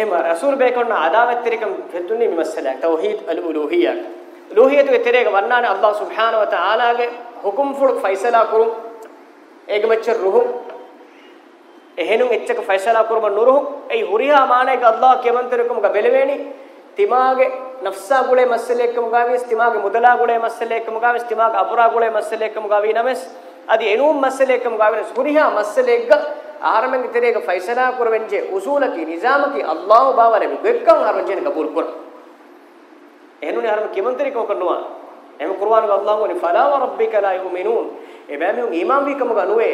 එම රසූල් බේකොන්න අදාවත්තරිකම් හෙතුන්නේ මේ මස්සලක් තවහීද් අල් උලූහියක් ලෝහියතුගේ තෙරේක වන්නානේ අල්ලාහ් සුබ්හානහු වතාලාගේ හුකුම් ෆුල් ෆයිසලා කුරුම් ඒගමච්ච රුහු එහෙනුම් එච්චක ෆයිසලා කුරුම නුරුහු ඒ හුරියා මානේක අල්ලාහ් කෙමන්තරකම ගබෙලවේනි තිමාගේ නෆ්සා ගුලේ මස්සලේකම ගාවිස් තිමාගේ මුදලා ගුලේ මස්සලේකම ගාවිස් තිමාගේ අපුරා ගුලේ මස්සලේකම ගාවි නමස් අදි එනුම් මස්සලේකම ගාවින හුරියා මස්සලේක ආරමෙන් තෙරේක ෆයිසලා කුරවෙන්ජේ උසූලකි නිසාමකි අල්ලාහ් බාවරෙ ගොක්කන් ආරමෙන් කබූල් කුරා එහෙනුනේ හරම කිමන්තරිකව කරනවා එහෙම කුර්ආන් වල්ලාහ් වනි ෆලා වරබ්බික ලා යුමිනූන් එබැමෙන් ඊමාන් වීකම ගනුවේ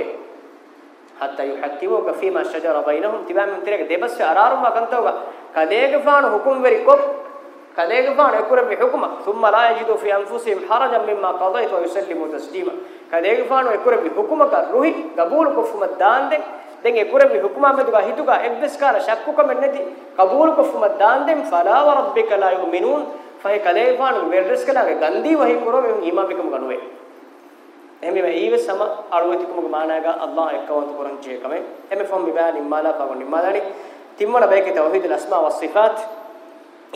hatta yuhakkimuka fima shajara bainahum tibam tirek debas ararum akantoga kadegafaanu hukum veri kop kadegafaanu ekure mi hukuma thumma la yajidu fi anfusihim harajan mimma qadayta wa yusallimu taslima kadegafaanu ekure mi hukuma ka ruhi qabul kofuma daande den ekure mi hukuma meduga hituga ebbeskara shakku kameneti qabul kofuma daande fala wa rabbika la yu'minun ෆයි කලේෆාන වෙල්රිස්කලාගේ ගන්දී වහි කරෝ මෙහු ඊමා බිකම ගනුවේ එහෙම මේ ඊව සම අරුවතිකම මානාග අල්ලාහ එක්කවන්ත කරන් ජේකමෙ එමෙ from බිබානි මාලා පගොන් නිමාලානි තිම්මන බයික තවහීද අස්මා වස් සිෆාත්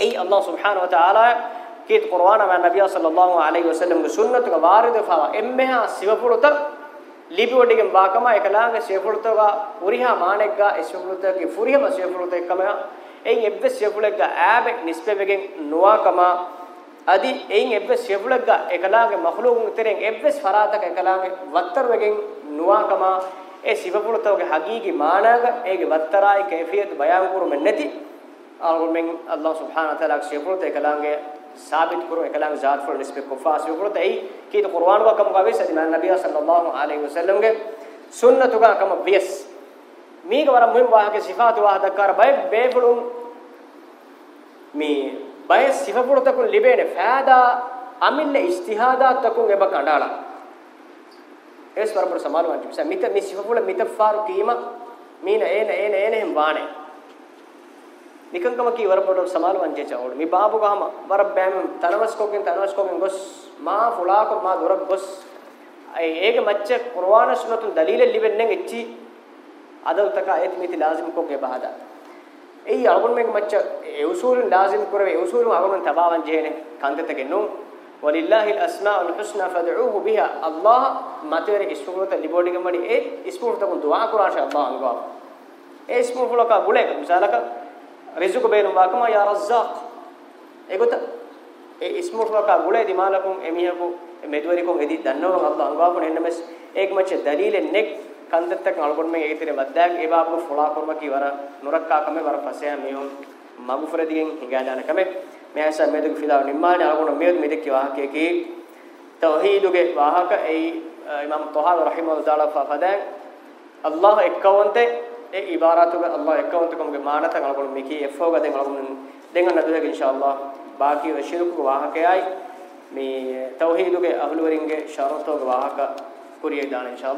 ඒ අල්ලාහ සුබ්හානහු වතාලා කීත් කුර්ආන මා නබිය සල්ලල්ලාහු අලයිහි වසල්ලම් ගේ සුන්නතුක වාරිද far එම්මෙහා සිවපුරත ලිපිවඩිගෙන් වාකම එකලාගේ සිවපුරතවා උරිහා මානෙක්ගා සිවපුරතගේ ෆුරිහම සිවපුරත එකම එයින් එබ්බෙ සියපුලෙග්ග ඈබෙක් නිස්පෙවෙගෙන් නොවාකමා අදි එයින් එබ්බෙ සියපුලෙග්ග එකලාගේ මහලුගුන් ඉතරෙන් එබ්බෙ ෆරාතක එකලාගේ වත්තරවෙගෙන් නොවාකමා ඒ සිවපුලතෝගේ හගීගේ මානාග ඒගේ වත්තරායි කේෆියත් බයන් කුරුමෙ නැති අල්ගොමෙන් අල්ලාහ් සුබ්හානහු වතාලා සියපුලත එකලාගේ ثابت کرو اکلام ذات فر نسبت کو فاس کرو تے کی تو قران کا کم کا ویسے نبی صلی اللہ علیہ وسلم کے سنت کا کم ویسے මේක වර මුහිම් වාහකේ සිෆාතු වාහ දක්කාර බය බේෆුලුම් මේ බය සිෆපුර තකුන් ලිබේන ෆෑදා අමිල්ල ඉස්තිහාදා තකුන් එබ කණ්ඩාලා එස් වරපුර සමාන වන්ටි මිස මිත මේ සිෆපුල මිත ෆාරු කීම මීන ඒන ඒන ඒන එහෙම වානේ නිකංකම කී වරපුර සමාන වන්ටි චවුඩ් මේ බාබු ගහම වර බෑම තනවස්කෝකෙන් තනවස්කෝකෙන් ගොස් මා ෆුලාකෝ මා දොරක් ගොස් ඒගේ මච්ච කුර්ආන සුනතුන් දලීල ලිබෙන්නේ නැගෙච්චි ಅದೌತಕ ಏತ್ ಮಿತಿ ಲಾಜಿಮ್ ಕೊಗ್ಗೆ ಬಹದ ei algon meg macca e usulun lazim kurave e usulun algon tabawan jehne kandete gennu walillahi alasmaul husna fad'uhu biha allah matere ismulata libodi gemani e ismulata kun dua qur'an sha allah anga e ismulata gule misalaka rizq beenu wakama ya razzaq egota e ismulata gule dimalakum emihaku medwari kun edi dannawu allah anga kun ennames ek macca dalile nek ಕಂದೆತ್ತಕ್ಕೆ ನಳ್ಕೊಂಡು May ಏತಿರೆ ವದ್ದಾಗ ಏ ಬಾಬು ಫುಳಾ ಕೊರ್ಮ ಕಿ ವರ ನುರಕ್ಕಾ ಕಮೆ ವರ ಫಸೆ Mayo ಮಗುಫರದಿಗೆ ಹಿಂಗಾದಾನ ಕಮೆ ಮೇಹಸ ಮೇದಕ್ಕೆ ಫಿದಾ ನಿಮ್ಮಾನೆ ಅಳ್ಕೊಂಡು ಮೇದ ಮೇದಕ್ಕೆ ವಾಹಕೆ ಕಿ ತೌಹೀದುಗೆ ವಾಹಕ I ಇಮಾಮ್ ತೊಹಾ ರಹಿಮಹುಲ್ಲಾಹ್ ತಾಲಾ ಫದಾ ಅಲ್ಲಾಹ್ ಎಕ್ಕವಂತೆ ඒ ඉබාරතුග අල්ලාහ් එක්කවන්තකමගේ මානත ගලගොන මිකි එෆෝ ගදෙන් ගලගොන දෙන් නදුවේ ඉන්ෂාඅල්ලාහ් බාකි වශිරුක වාහකයයි මේ තවහීදුගේ අහලු වරින්ගේ ෂරතෝග වාහක කුරිය දාන ඉන්ෂාඅල්ලාහ්